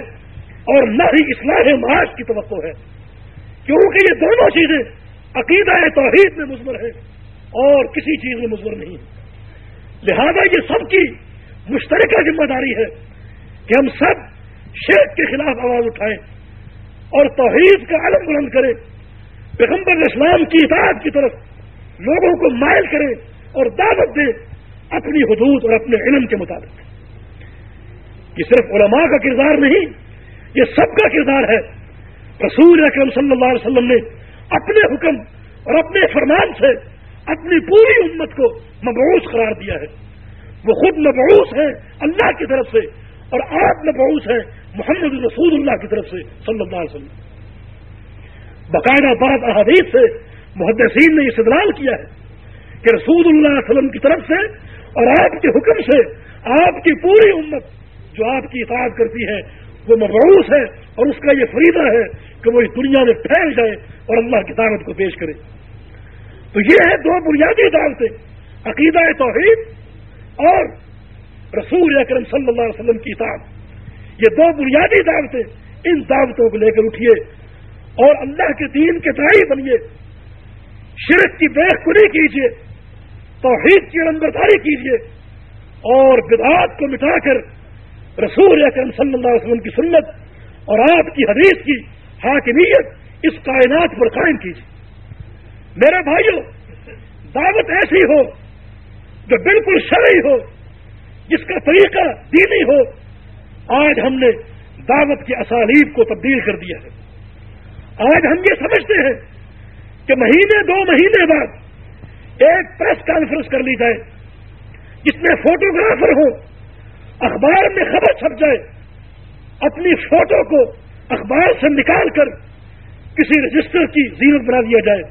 اور نہ ہی اصلاح معاش کی توقع ہے۔ کیونکہ یہ دونوں چیزیں عقیدہ توحید میں مضمر ہے اور کسی چیز میں مضمر نہیں۔ ہے لہذا یہ سب کی مشترکہ ذمہ داری ہے کہ ہم سب شیخ کے خلاف آواز اٹھائیں اور توحید کا علم بلند کریں، پیغمبر اسلام کی اطاعت کی طرف لوگوں کو مائل کریں۔ اور دعوت دیں اپنی حدود اور اپنے علم کے مطابق. یہ صرف علماء کا کردار نہیں، یہ سب کا کردار ہے۔ رسول اکرم صلی اللہ علیہ وسلم نے اپنے حکم اور اپنے فرمان سے اپنی پوری امت کو مبعوث قرار دیا ہے۔ وہ خود مبعوث ہیں اللہ کی طرف سے اور آپ مبعوث ہیں محمد رسول اللہ کی طرف سے صلی اللہ علیہ وسلم۔ باقاعدہ بعض احادیث سے محدثین نے استدلال کیا ہے کہ رسول اللہ علیہ وسلم کی طرف سے اور آپ کے حکم سے آپ کی پوری امت جو آپ کی اطاعت کرتی ہے، وہ مبعوث ہے اور اس کا یہ فریدہ ہے کہ وہ اس دنیا میں پھیل جائے اور اللہ کی دعوت کو پیش کرے۔ تو یہ ہے دو بنیادی دعوتیں عقیدہ توحید اور رسول اکرم صلی اللہ علیہ وسلم کی اطاعت۔ یہ دو بنیادی دعوتیں ان دعوتوں کو لے کر اٹھیے اور اللہ کے دین کے دائی بنیے، شرک کی بیخ کلی کیجیے۔ توحید کی رنگرداری کیجیے اور بدعات کو مٹا کر رسول اکرم صلی اللہ علیہ وسلم کی سنت اور آپ کی حدیث کی حاکمیت اس کائنات پر قائم کیجیے میرے بھائیوں دعوت ایسی ہو جو بالکل شرعی ہو، جس کا طریقہ دینی ہو، آج ہم نے دعوت کے اسالیب کو تبدیل کر دیا ہے۔ آج ہم یہ سمجھتے ہیں کہ مہینے دو مہینے بعد ایک پریس کانفرنس کر لی جائے، جس میں فوٹوگرافر ہو اخبار میں خبر چھپ جائے، اپنی فوٹو کو اخبار سے نکال کر کسی رجسٹر کی زینت بنا دیا جائے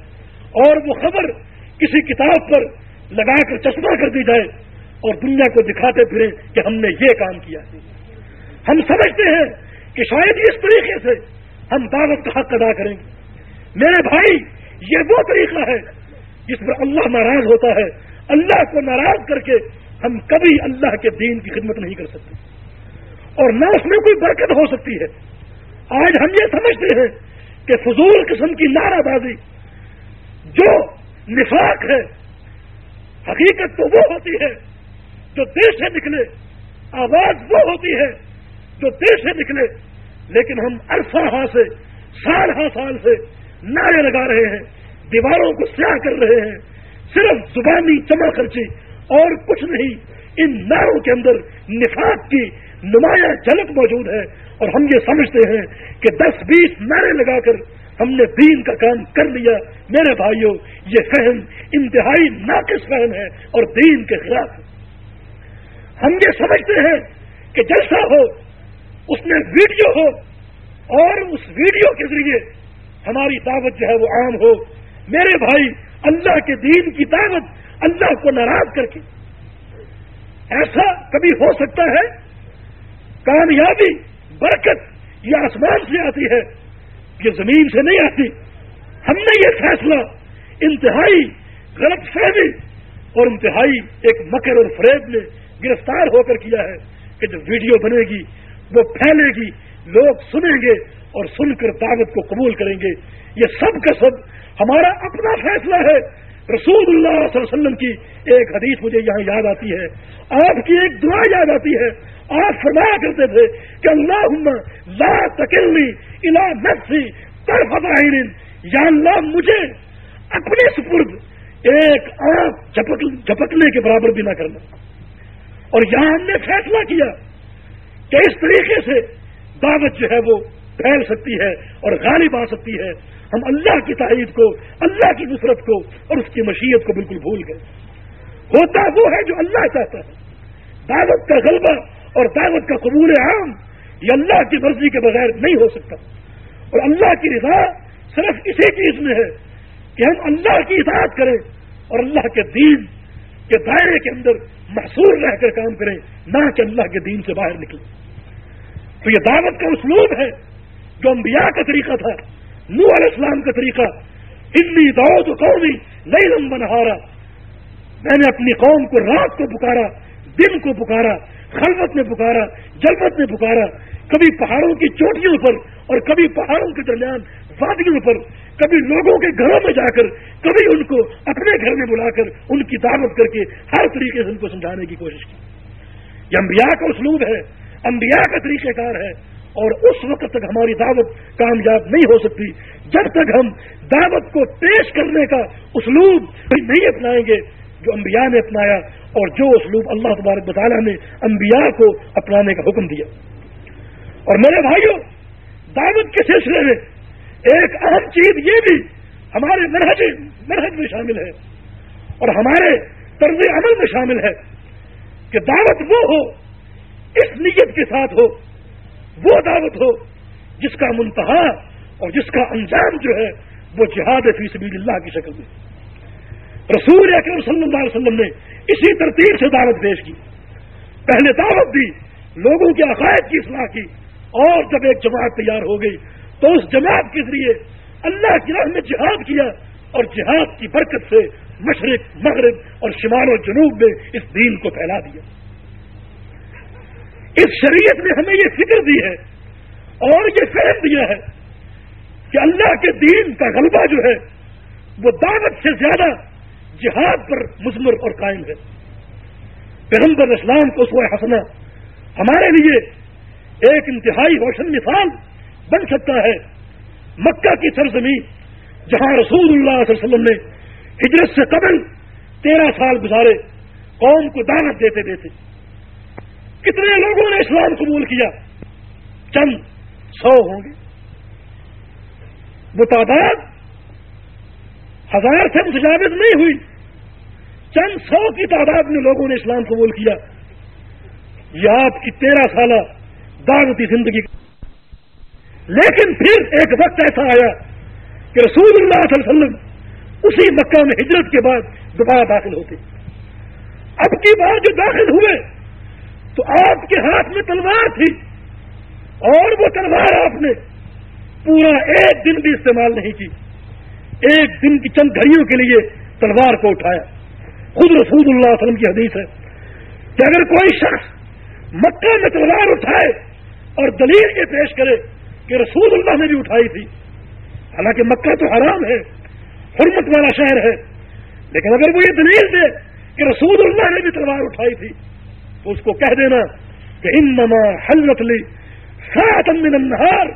اور وہ خبر کسی کتاب پر لگا کر چشمہ کر دی جائے اور دنیا کو دکھاتے پھریں کہ ہم نے یہ کام کیا۔ ہم سمجھتے ہیں کہ شاید اس طریقے سے ہم دعوت کا حق ادا کریں گے۔ میرے بھائی، یہ وہ طریقہ ہے جس پر اللہ ناراض ہوتا ہے، اللہ کو ناراض کر کے ہم کبھی اللہ کے دین کی خدمت نہیں کر سکتے۔ اور نہ اس میں کوئی برکت ہو سکتی ہے۔ آج ہم یہ سمجھتے ہیں کہ فضول قسم کی نعرہ بازی جو نفاق ہے، حقیقت تو وہ ہوتی ہے جو دل سے نکلے، آواز وہ ہوتی ہے جو دل سے نکلے، لیکن ہم عرصہ ہاں سے، سال ہاں سال سے نعرے لگا رہے ہیں۔ دیواروں کو سیاہ کر رہے ہیں۔ صرف زبانی جمع خرچی اور کچھ نہیں، ان نعروں کے اندر نفاق کی نمایاں جھلک موجود ہے۔ اور ہم یہ سمجھتے ہیں کہ دس بیس نعرے لگا کر ہم نے دین کا کام کر لیا۔ میرے بھائیوں، یہ فہم انتہائی ناقص فہم ہے اور دین کے خلاف۔ ہے ہم یہ سمجھتے ہیں کہ جیسا ہو، اس میں ویڈیو ہو اور اس ویڈیو کے ذریعے ہماری دعوت جو ہے وہ عام ہو۔ میرے بھائی، اللہ کے دین کی دعوت اللہ کو ناراض کر کے۔ ایسا کبھی ہو سکتا ہے؟ کامیابی، برکت یہ آسمان سے آتی ہے، یہ زمین سے نہیں آتی۔ ہم نے یہ فیصلہ انتہائی غلط فہمی اور انتہائی ایک مکر اور فریب میں گرفتار ہو کر کیا ہے کہ جو ویڈیو بنے گی، وہ پھیلے گی، لوگ سنیں گے اور سن کر دعوت کو قبول کریں گے۔ یہ سب کا سب ہمارا اپنا فیصلہ ہے۔ رسول اللہ صلی اللہ علیہ وسلم کی ایک حدیث مجھے یہاں یاد آتی ہے۔ آپ کی ایک دعا یاد آتی ہے۔ آپ فرمایا کرتے تھے کہ اللہ لا تکلنی الا نفسی طرف یا اللہ، مجھے اپنے سپرد ایک آنکھ جھپکنے کے برابر بھی نہ کرنا۔ اور یہاں ہم نے فیصلہ کیا کہ اس طریقے سے دعوت جو ہے وہ پھیل سکتی ہے اور غالب آ سکتی ہے۔ ہم اللہ کی تائید کو، اللہ کی نصرت کو اور اس کی مشیت کو بالکل بھول گئے۔ ہوتا وہ ہے جو اللہ چاہتا ہے۔ دعوت کا غلبہ اور دعوت کا قبول عام یہ اللہ کی مرضی کے بغیر نہیں ہو سکتا۔ اور اللہ کی رضا صرف اسی چیز میں ہے کہ ہم اللہ کی اطاعت کریں اور اللہ کے دین کے دائرے کے اندر محصور رہ کر کام کریں، نہ کہ اللہ کے دین سے باہر نکلیں۔ تو یہ دعوت کا اسلوب ہے۔ جو انبیاء کا طریقہ تھا نو علیہ السلام کا طریقہ اتنی دعوت قومی نئی لمبا نہارا، میں نے اپنی قوم کو رات کو پکارا، دن کو پکارا، خلوت میں پکارا جلبت میں پکارا، کبھی پہاڑوں کی چوٹیوں پر اور کبھی پہاڑوں کے درمیان وادیوں پر، کبھی لوگوں کے گھروں میں جا کر، کبھی ان کو اپنے گھر میں بلا کر، ان کی دعوت کر کے ہر طریقے سے ان کو سمجھانے کی کوشش کی۔ یہ انبیاء کا اسلوب ہے، انبیاء کا طریقہ کار ہے۔ اور اس وقت تک ہماری دعوت کامیاب نہیں ہو سکتی۔ جب تک ہم دعوت کو پیش کرنے کا اسلوب نہیں اپنائیں گے، جو انبیاء نے اپنایا اور جو اسلوب اللہ تبارک مطالعہ نے انبیاء کو اپنانے کا حکم دیا۔ اور میرے بھائیوں دعوت کے سلسلے میں ایک اہم چیز یہ بھی ہمارے مرحج مرحج میں شامل ہے اور ہمارے طرز عمل میں شامل ہے کہ دعوت وہ ہو، اس نیت کے ساتھ ہو وہ دعوت ہو جس کا منتہا اور جس کا انجام جو ہے وہ جہاد فی سبیل اللہ کی شکل میں۔ رسول اکرم صلی اللہ علیہ وسلم نے اسی ترتیب سے دعوت پیش کی۔ پہلے دعوت دی، لوگوں کے عقائد کی اصلاح کی۔ اور جب ایک جماعت تیار ہو گئی تو اس جماعت کے ذریعے اللہ کی راہ میں جہاد کیا اور جہاد کی برکت سے مشرق، مغرب اور شمال و جنوب میں اس دین کو پھیلا دیا۔ اس شریعت نے ہمیں یہ فکر دی ہے اور یہ فہم دیا ہے کہ اللہ کے دین کا غلبہ جو ہے وہ دعوت سے زیادہ جہاد پر مزمر اور قائم ہے۔ پیغمبر اسلام کو سوائے ہنسنا ہمارے لیے ایک انتہائی روشن مثال بن سکتا ہے۔ مکہ کی سرزمین جہاں رسول اللہ صلی اللہ علیہ وسلم نے ہجرت سے قبل تیرہ سال گزارے قوم کو دعوت دیتے دیتے۔ کتنے لوگوں نے اسلام قبول کیا؟ چند، سو ہوں گے۔ وہ تعداد ہزار سے متجاوز نہیں ہوئی۔ چند، سو کی تعداد میں لوگوں نے اسلام قبول کیا۔ یہ آپ کی تیرہ سالہ دعوتی زندگی۔ لیکن پھر ایک وقت ایسا آیا کہ رسول اللہ صلی اللہ علیہ وسلم اسی مکہ میں ہجرت کے بعد دوبارہ داخل ہوتے۔ اب کی بار جو داخل ہوئے تو آپ کے ہاتھ میں تلوار تھی اور وہ تلوار آپ نے پورا ایک دن بھی استعمال نہیں کی۔ ایک دن کی چند گھڑیوں کے لیے تلوار کو اٹھایا۔ خود رسول اللہ علیہ وسلم کی حدیث ہے کہ اگر کوئی شخص مکہ میں تلوار اٹھائے اور دلیل یہ پیش کرے کہ رسول اللہ نے بھی اٹھائی تھی۔ حالانکہ مکہ تو حرام ہے، حرمت والا شہر ہے، لیکن اگر وہ یہ دلیل دے کہ رسول اللہ نے بھی تلوار اٹھائی تھی اس کو کہہ دینا کہ انما حلت لی ساتن من النہار،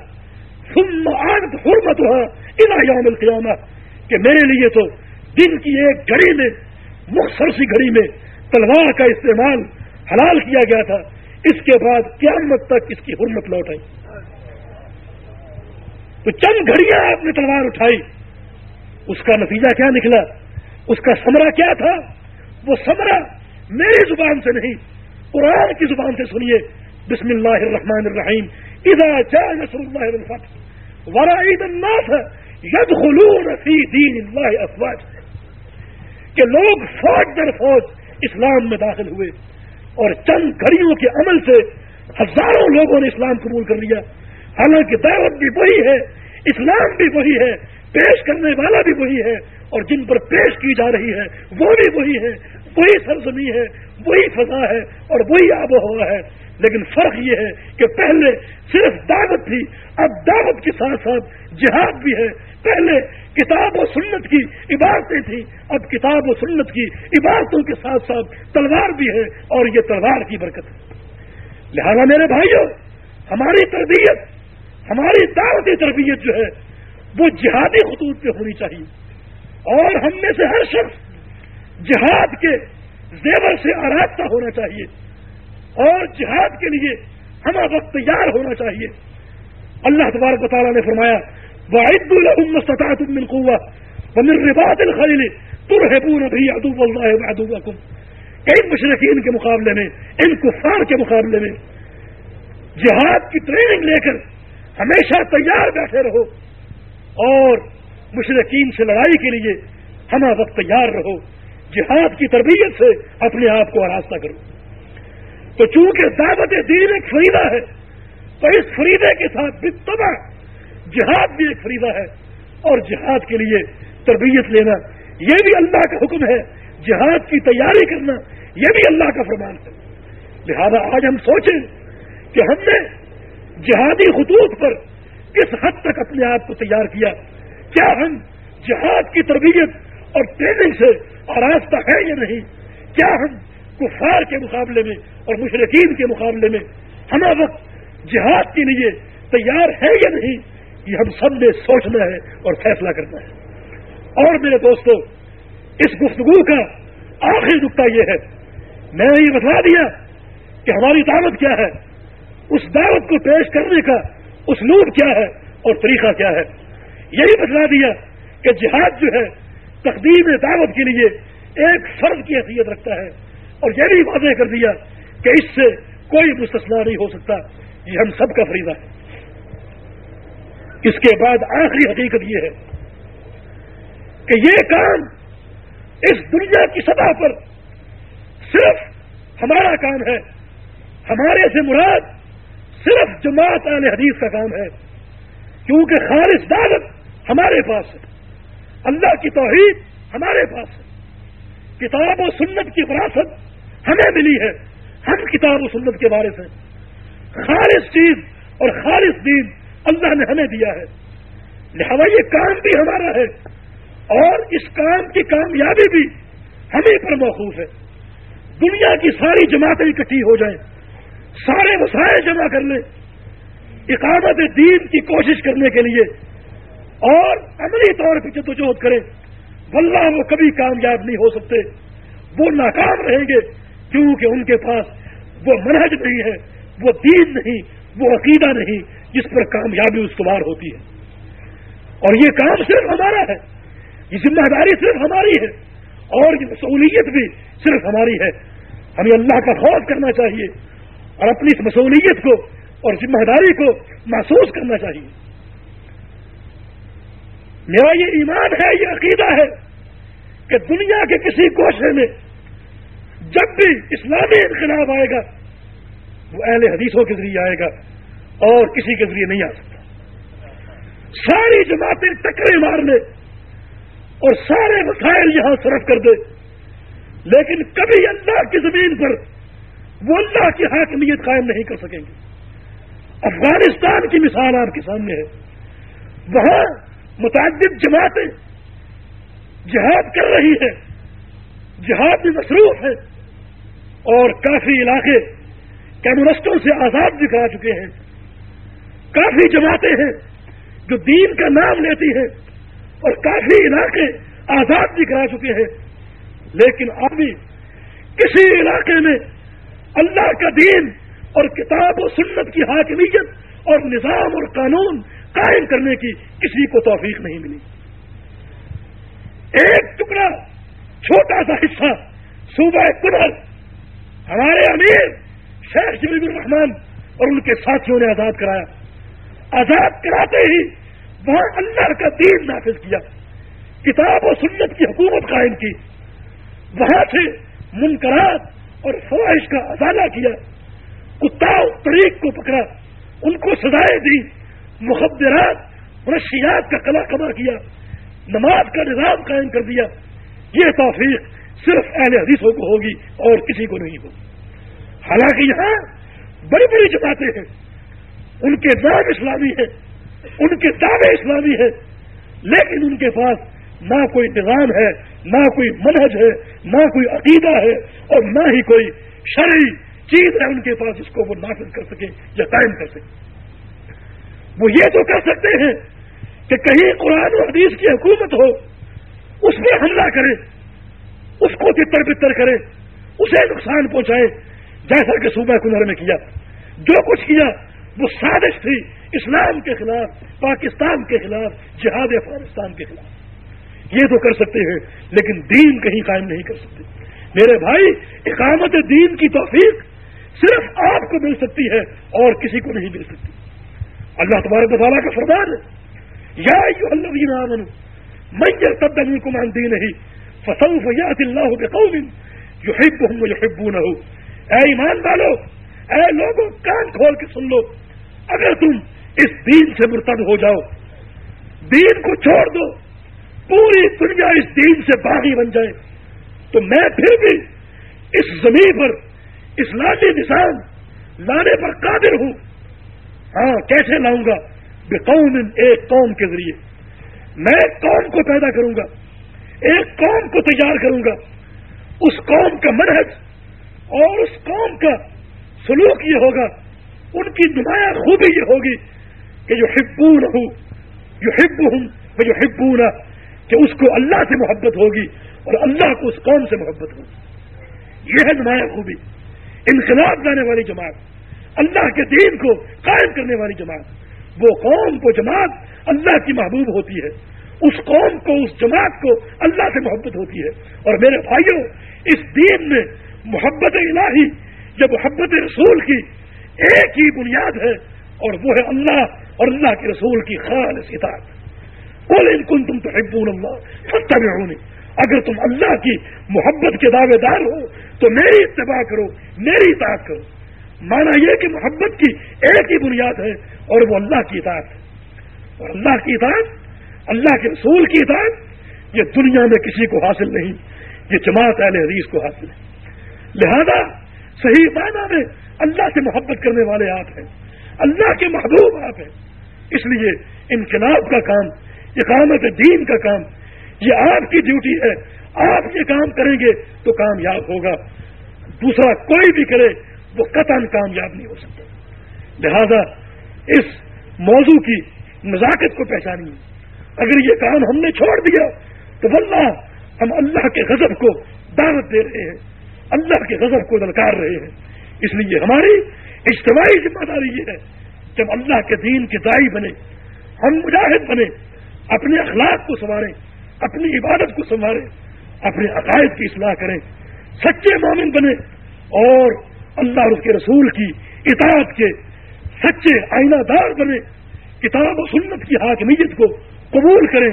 ثم عادت حرمتها الى یوم القیامہ، کہ میرے لیے تو دن کی ایک گھڑی میں مختصر سی گھڑی میں تلوار کا استعمال حلال کیا گیا تھا، اس کے بعد قیامت تک اس کی حرمت لوٹ آئی۔ تو چند گھڑیاں آپ نے تلوار اٹھائی، اس کا نتیجہ کیا نکلا؟ اس کا سمرا کیا تھا؟ وہ سمرا میری زبان سے نہیں قرآن کی زبان سے سنیے۔ بسم اللہ الرحمن الرحیم۔ اذا جاء نصر اللہ الفتح ورا عید الناس يدخلون في دين الله افواج کہ لوگ فوج در فوج اسلام میں داخل ہوئے۔ اور چند گھڑیوں کے عمل سے ہزاروں لوگوں نے اسلام قبول کر لیا۔ حالانکہ دعوت بھی وہی ہے، اسلام بھی وہی ہے، پیش کرنے والا بھی وہی ہے۔ اور جن پر پیش کی جا رہی ہے، وہ بھی وہی ہے۔ وہی سرزمی ہے وہی فضا ہے اور وہی آب و ہوا ہے۔ لیکن فرق یہ ہے کہ پہلے صرف دعوت تھی، اب دعوت کے ساتھ ساتھ جہاد بھی ہے۔ پہلے کتاب و سنت کی عبارتیں تھیں، اب کتاب و سنت کی عبارتوں کے ساتھ ساتھ تلوار بھی ہے اور یہ تلوار کی برکت ہے۔ لہذا میرے بھائیوں ہماری تربیت، ہماری دعوتی تربیت جو ہے، وہ جہادی خطوط پہ ہونی چاہیے۔ اور ہم میں سے ہر شخص جہاد کے زیور سے آراستہ ہونا چاہیے اور جہاد کے لیے ہم وقت تیار ہونا چاہیے۔ اللہ تبارک تعالیٰ نے فرمایا واحد الحمد من قوا ومن رباط الخلیل ترہبون بھی ادو اللہ ادو کئی مشرقین کے مقابلے میں، ان کفار کے مقابلے میں، جہاد کی ٹریننگ لے کر ہمیشہ تیار بیٹھے رہو اور مشرقین سے لڑائی کے لیے ہم وقت تیار رہو۔ جہاد کی تربیت سے اپنے آپ کو آراستہ کرو۔ تو چونکہ دعوت دین ایک فریدہ ہے، تو اس فریدے کے ساتھ بھی جہاد بھی ایک فریدہ ہے۔ اور جہاد کے لیے تربیت لینا، یہ بھی اللہ کا حکم ہے۔ جہاد کی تیاری کرنا، یہ بھی اللہ کا فرمان ہے۔ لہذا آج ہم سوچیں کہ ہم نے جہادی خطوط پر کس حد تک اپنے آپ کو تیار کیا۔ کیا ہم جہاد کی تربیت اور ٹریننگ سے آراستہ ہے یا نہیں؟ کیا ہم کفار کے مقابلے میں اور مشرقین کے مقابلے میں ہم وقت جہاد کے لیے تیار ہے یا نہیں؟ یہ ہم سب نے سوچنا ہے اور فیصلہ کرنا ہے۔ اور میرے دوستو، اس گفتگو کا آخری نقطہ یہ ہے۔ میں نے یہ بتا دیا کہ ہماری دعوت کیا ہے؟ اس دعوت کو پیش کرنے کا اسلوب کیا ہے اور طریقہ کیا ہے؟ یہی بتلا دیا کہ جہاد جو ہے تقدیم دعوت کے لیے ایک فرض کی حیثیت رکھتا ہے۔ اور یہ بھی واضح کر دیا کہ اس سے کوئی مستثنا نہیں ہو سکتا۔ یہ ہم سب کا فریضہ ہے۔ اس کے بعد آخری حقیقت یہ ہے کہ یہ کام اس دنیا کی سطح پر صرف ہمارا کام ہے۔ ہمارے سے مراد صرف جماعت اہل حدیث کا کام ہے۔ کیونکہ خالص دعوت ہمارے پاس ہے۔ اللہ کی توحید ہمارے پاس ہے۔ کتاب و سنت کی وراثت ہمیں ملی ہے۔ ہم کتاب و سنت کے بارے سے خالص چیز اور خالص دین اللہ نے ہمیں دیا ہے۔ لہذا یہ کام بھی ہمارا ہے اور اس کام کی کامیابی بھی ہمیں پر موقوف ہے۔ دنیا کی ساری جماعتیں اکٹھی ہو جائیں۔ سارے وسائل جمع کر لیں۔ اقامت دین کی کوشش کرنے کے لیے اور عملی طور پہ جدوجہد کریں۔ واللہ وہ کبھی کامیاب نہیں ہو سکتے۔ وہ ناکام رہیں گے کیونکہ ان کے پاس وہ منہج نہیں ہے، وہ دین نہیں، وہ عقیدہ نہیں جس پر کامیابی استوار ہوتی ہے۔ اور یہ کام صرف ہمارا ہے۔ یہ ذمہ داری صرف ہماری ہے۔ اور یہ مسئولیت بھی صرف ہماری ہے۔ ہمیں اللہ کا خوف کرنا چاہیے اور اپنی اس مصولیت کو اور ذمہ داری کو محسوس کرنا چاہیے۔ میرا یہ ایمان ہے، یہ عقیدہ ہے کہ دنیا کے کسی کوشے میں جب بھی اسلامی انقلاب آئے گا، وہ اہل حدیثوں کے ذریعے آئے گا اور کسی کے ذریعے نہیں آ سکتا۔ ساری جماعتیں ٹکرے مار لے اور سارے مسائل یہاں صرف کر دے۔ لیکن کبھی اللہ کی زمین پر وہ اللہ کی حاکمیت قائم نہیں کر سکیں گے۔ افغانستان کی مثال آپ کے سامنے ہے۔ وہاں متعدد جماعتیں جہاد کر رہی ہے جہاد بھی مصروف ہے اور کافی علاقے کیمورسٹوں سے آزاد بھی کرا چکے ہیں۔ کافی جماعتیں ہیں جو دین کا نام لیتی ہیں اور کافی علاقے آزاد بھی کرا چکے ہیں۔ لیکن ابھی کسی علاقے میں اللہ کا دین اور کتاب و سنت کی حاکمیت اور نظام اور قانون قائم کرنے کی کسی کو توفیق نہیں ملی۔ ایک ٹکڑا چھوٹا سا حصہ صوبہ کنر ہمارے امیر شیخ جبیب الرحمان اور ان کے ساتھیوں نے آزاد کرایا۔ آزاد کراتے ہی وہاں اللہ کا دین نافذ کیا۔ کتاب و سنت کی حکومت قائم کی۔ وہاں سے منکرات اور فوائش کا ازالہ کیا۔ کتا طریق کو پکڑا۔ ان کو سزائیں دی مخدرات منشیات کا کلا کما کیا، نماز کا نظام قائم کر دیا۔ یہ توفیق صرف اہل حدیثوں کو ہوگی اور کسی کو نہیں ہوگی۔ حالانکہ یہاں بڑی بڑی جماعتیں ہیں۔ ان کے نام اسلامی ہے ان کے دعوے اسلامی ہے لیکن ان کے پاس نہ کوئی نظام ہے، نہ کوئی منہج ہے، نہ کوئی عقیدہ ہے اور نہ ہی کوئی شرعی چیز ہے ان کے پاس جس کو وہ نافذ کر سکے یا قائم کر سکے وہ یہ تو کر سکتے ہیں کہ کہیں قرآن و حدیث کی حکومت ہو، اس میں حملہ کرے، اس کو تتر پتر کرے، اسے نقصان پہنچائے، جیسا کہ صوبہ کنر میں کیا۔ جو کچھ کیا، وہ سازش تھی اسلام کے خلاف، پاکستان کے خلاف، جہاد افغانستان کے خلاف۔ یہ تو کر سکتے ہیں، لیکن دین کہیں قائم نہیں کر سکتے۔ میرے بھائی، اقامت دین کی توفیق صرف آپ کو مل سکتی ہے اور کسی کو نہیں مل سکتی۔ اللہ تبارک تعالیٰ کا فرمان ہے۔ یا اللہ میں تب کو مانتی نہیں فصل فیات اللہ کے جو ہب ہوں جو نہ ہو اے ایمان والو، اے لوگوں، کان کھول کے سن لو۔ اگر تم اس دین سے مرتب ہو جاؤ، دین کو چھوڑ دو، پوری دنیا اس دین سے باغی بن جائے۔ تو میں پھر بھی اس زمین پر اسلامی نظام لانے پر قادر ہوں۔ ہاں کیسے لاؤں گا؟ بے قوم ایک قوم کے ذریعے۔ میں ایک قوم کو پیدا کروں گا، ایک قوم کو تیار کروں گا۔ اس قوم کا منحج اور اس قوم کا سلوک یہ ہوگا، ان کی نمایاں خوبی یہ ہوگی کہ جو ہبون ہوں جو ہب ہوں میں جو ہبون کہ اس کو اللہ سے محبت ہوگی اور اللہ کو اس قوم سے محبت ہوگی۔ یہ ہے نمایاں خوبی، انقلاب لانے والی جماعت۔ اللہ کے دین کو قائم کرنے والی جماعت۔ وہ قوم کو جماعت اللہ کی محبوب ہوتی ہے۔ اس قوم کو، اس جماعت کو اللہ سے محبت ہوتی ہے۔ اور میرے بھائیوں، اس دین میں محبت الہی یا محبت رسول کی ایک ہی بنیاد ہے اور وہ ہے اللہ اور اللہ کے رسول کی خالص اطاعت ان کن تم تو اللہ فتح میں اگر تم اللہ کی محبت کے دعوے دار ہو، تو میری اتباع کرو، میری اطاعت کرو۔ مانا یہ کہ محبت کی ایک ہی بنیاد ہے اور وہ اللہ کی اطاعت ہے۔ اور اللہ کی اطاعت، اللہ کے رسول کی اطاعت، یہ دنیا میں کسی کو حاصل نہیں، یہ جماعت اہل حدیث کو حاصل ہے لہذا صحیح معنی میں اللہ سے محبت کرنے والے آپ ہیں۔ اللہ کے محبوب آپ ہیں۔ اس لیے انقلاب کا کام، اقامت دین کا کام، یہ آپ کی ڈیوٹی ہے۔ آپ یہ کام کریں گے تو کامیاب ہوگا۔ دوسرا، کوئی بھی کرے وہ قطن کامیاب نہیں ہو سکتا لہذا اس موضوع کی نزاکت کو پہچانی۔ اگر یہ کام ہم نے چھوڑ دیا، تو واللہ ہم اللہ کے غضب کو دعوت دے رہے ہیں۔ اللہ کے غضب کو دلکار رہے ہیں۔ اس لیے ہماری اجتماعی ذمہ داری یہ ہے کہ ہم اللہ کے دین کے دائی بنے، ہم مجاہد بنے، اپنے اخلاق کو سنواریں، اپنی عبادت کو سنواریں، اپنے عقائد کی اصلاح کریں، سچے مومن بنے اور اللہ اور اس کے رسول کی اطاعت کے سچے آئینہ دار بنے، کتاب و سنت کی حاکمیت کو قبول کریں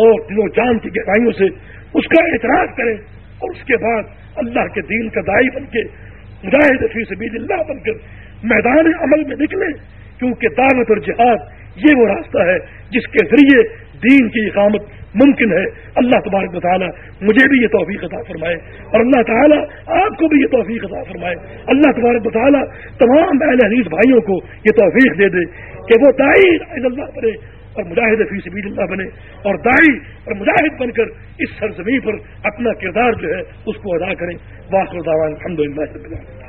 اور دلوں جان کی گہرائیوں سے اس کا اعتراض کریں اور اس کے بعد اللہ کے دین کا دائی بن کے مجاہد فی سبیل اللہ بن کر میدان عمل میں نکلیں، کیونکہ دعوت اور جہاد یہ وہ راستہ ہے جس کے ذریعے دین کی اقامت ممکن ہے۔ اللہ تبارک تعالیٰ مجھے بھی یہ توفیق عطا فرمائے اور اللہ تعالیٰ آپ کو بھی یہ توفیق عطا فرمائے۔ اللہ تبارک تعالیٰ تمام اہل حدیث بھائیوں کو یہ توفیق دے دے کہ وہ اللہ بنے اور مجاہد فی سبیل اللہ بنے اور دائی اور مجاہد بن کر اس سرزمین پر اپنا کردار جو ہے اس کو ادا کریں۔ واقع الحمد للہ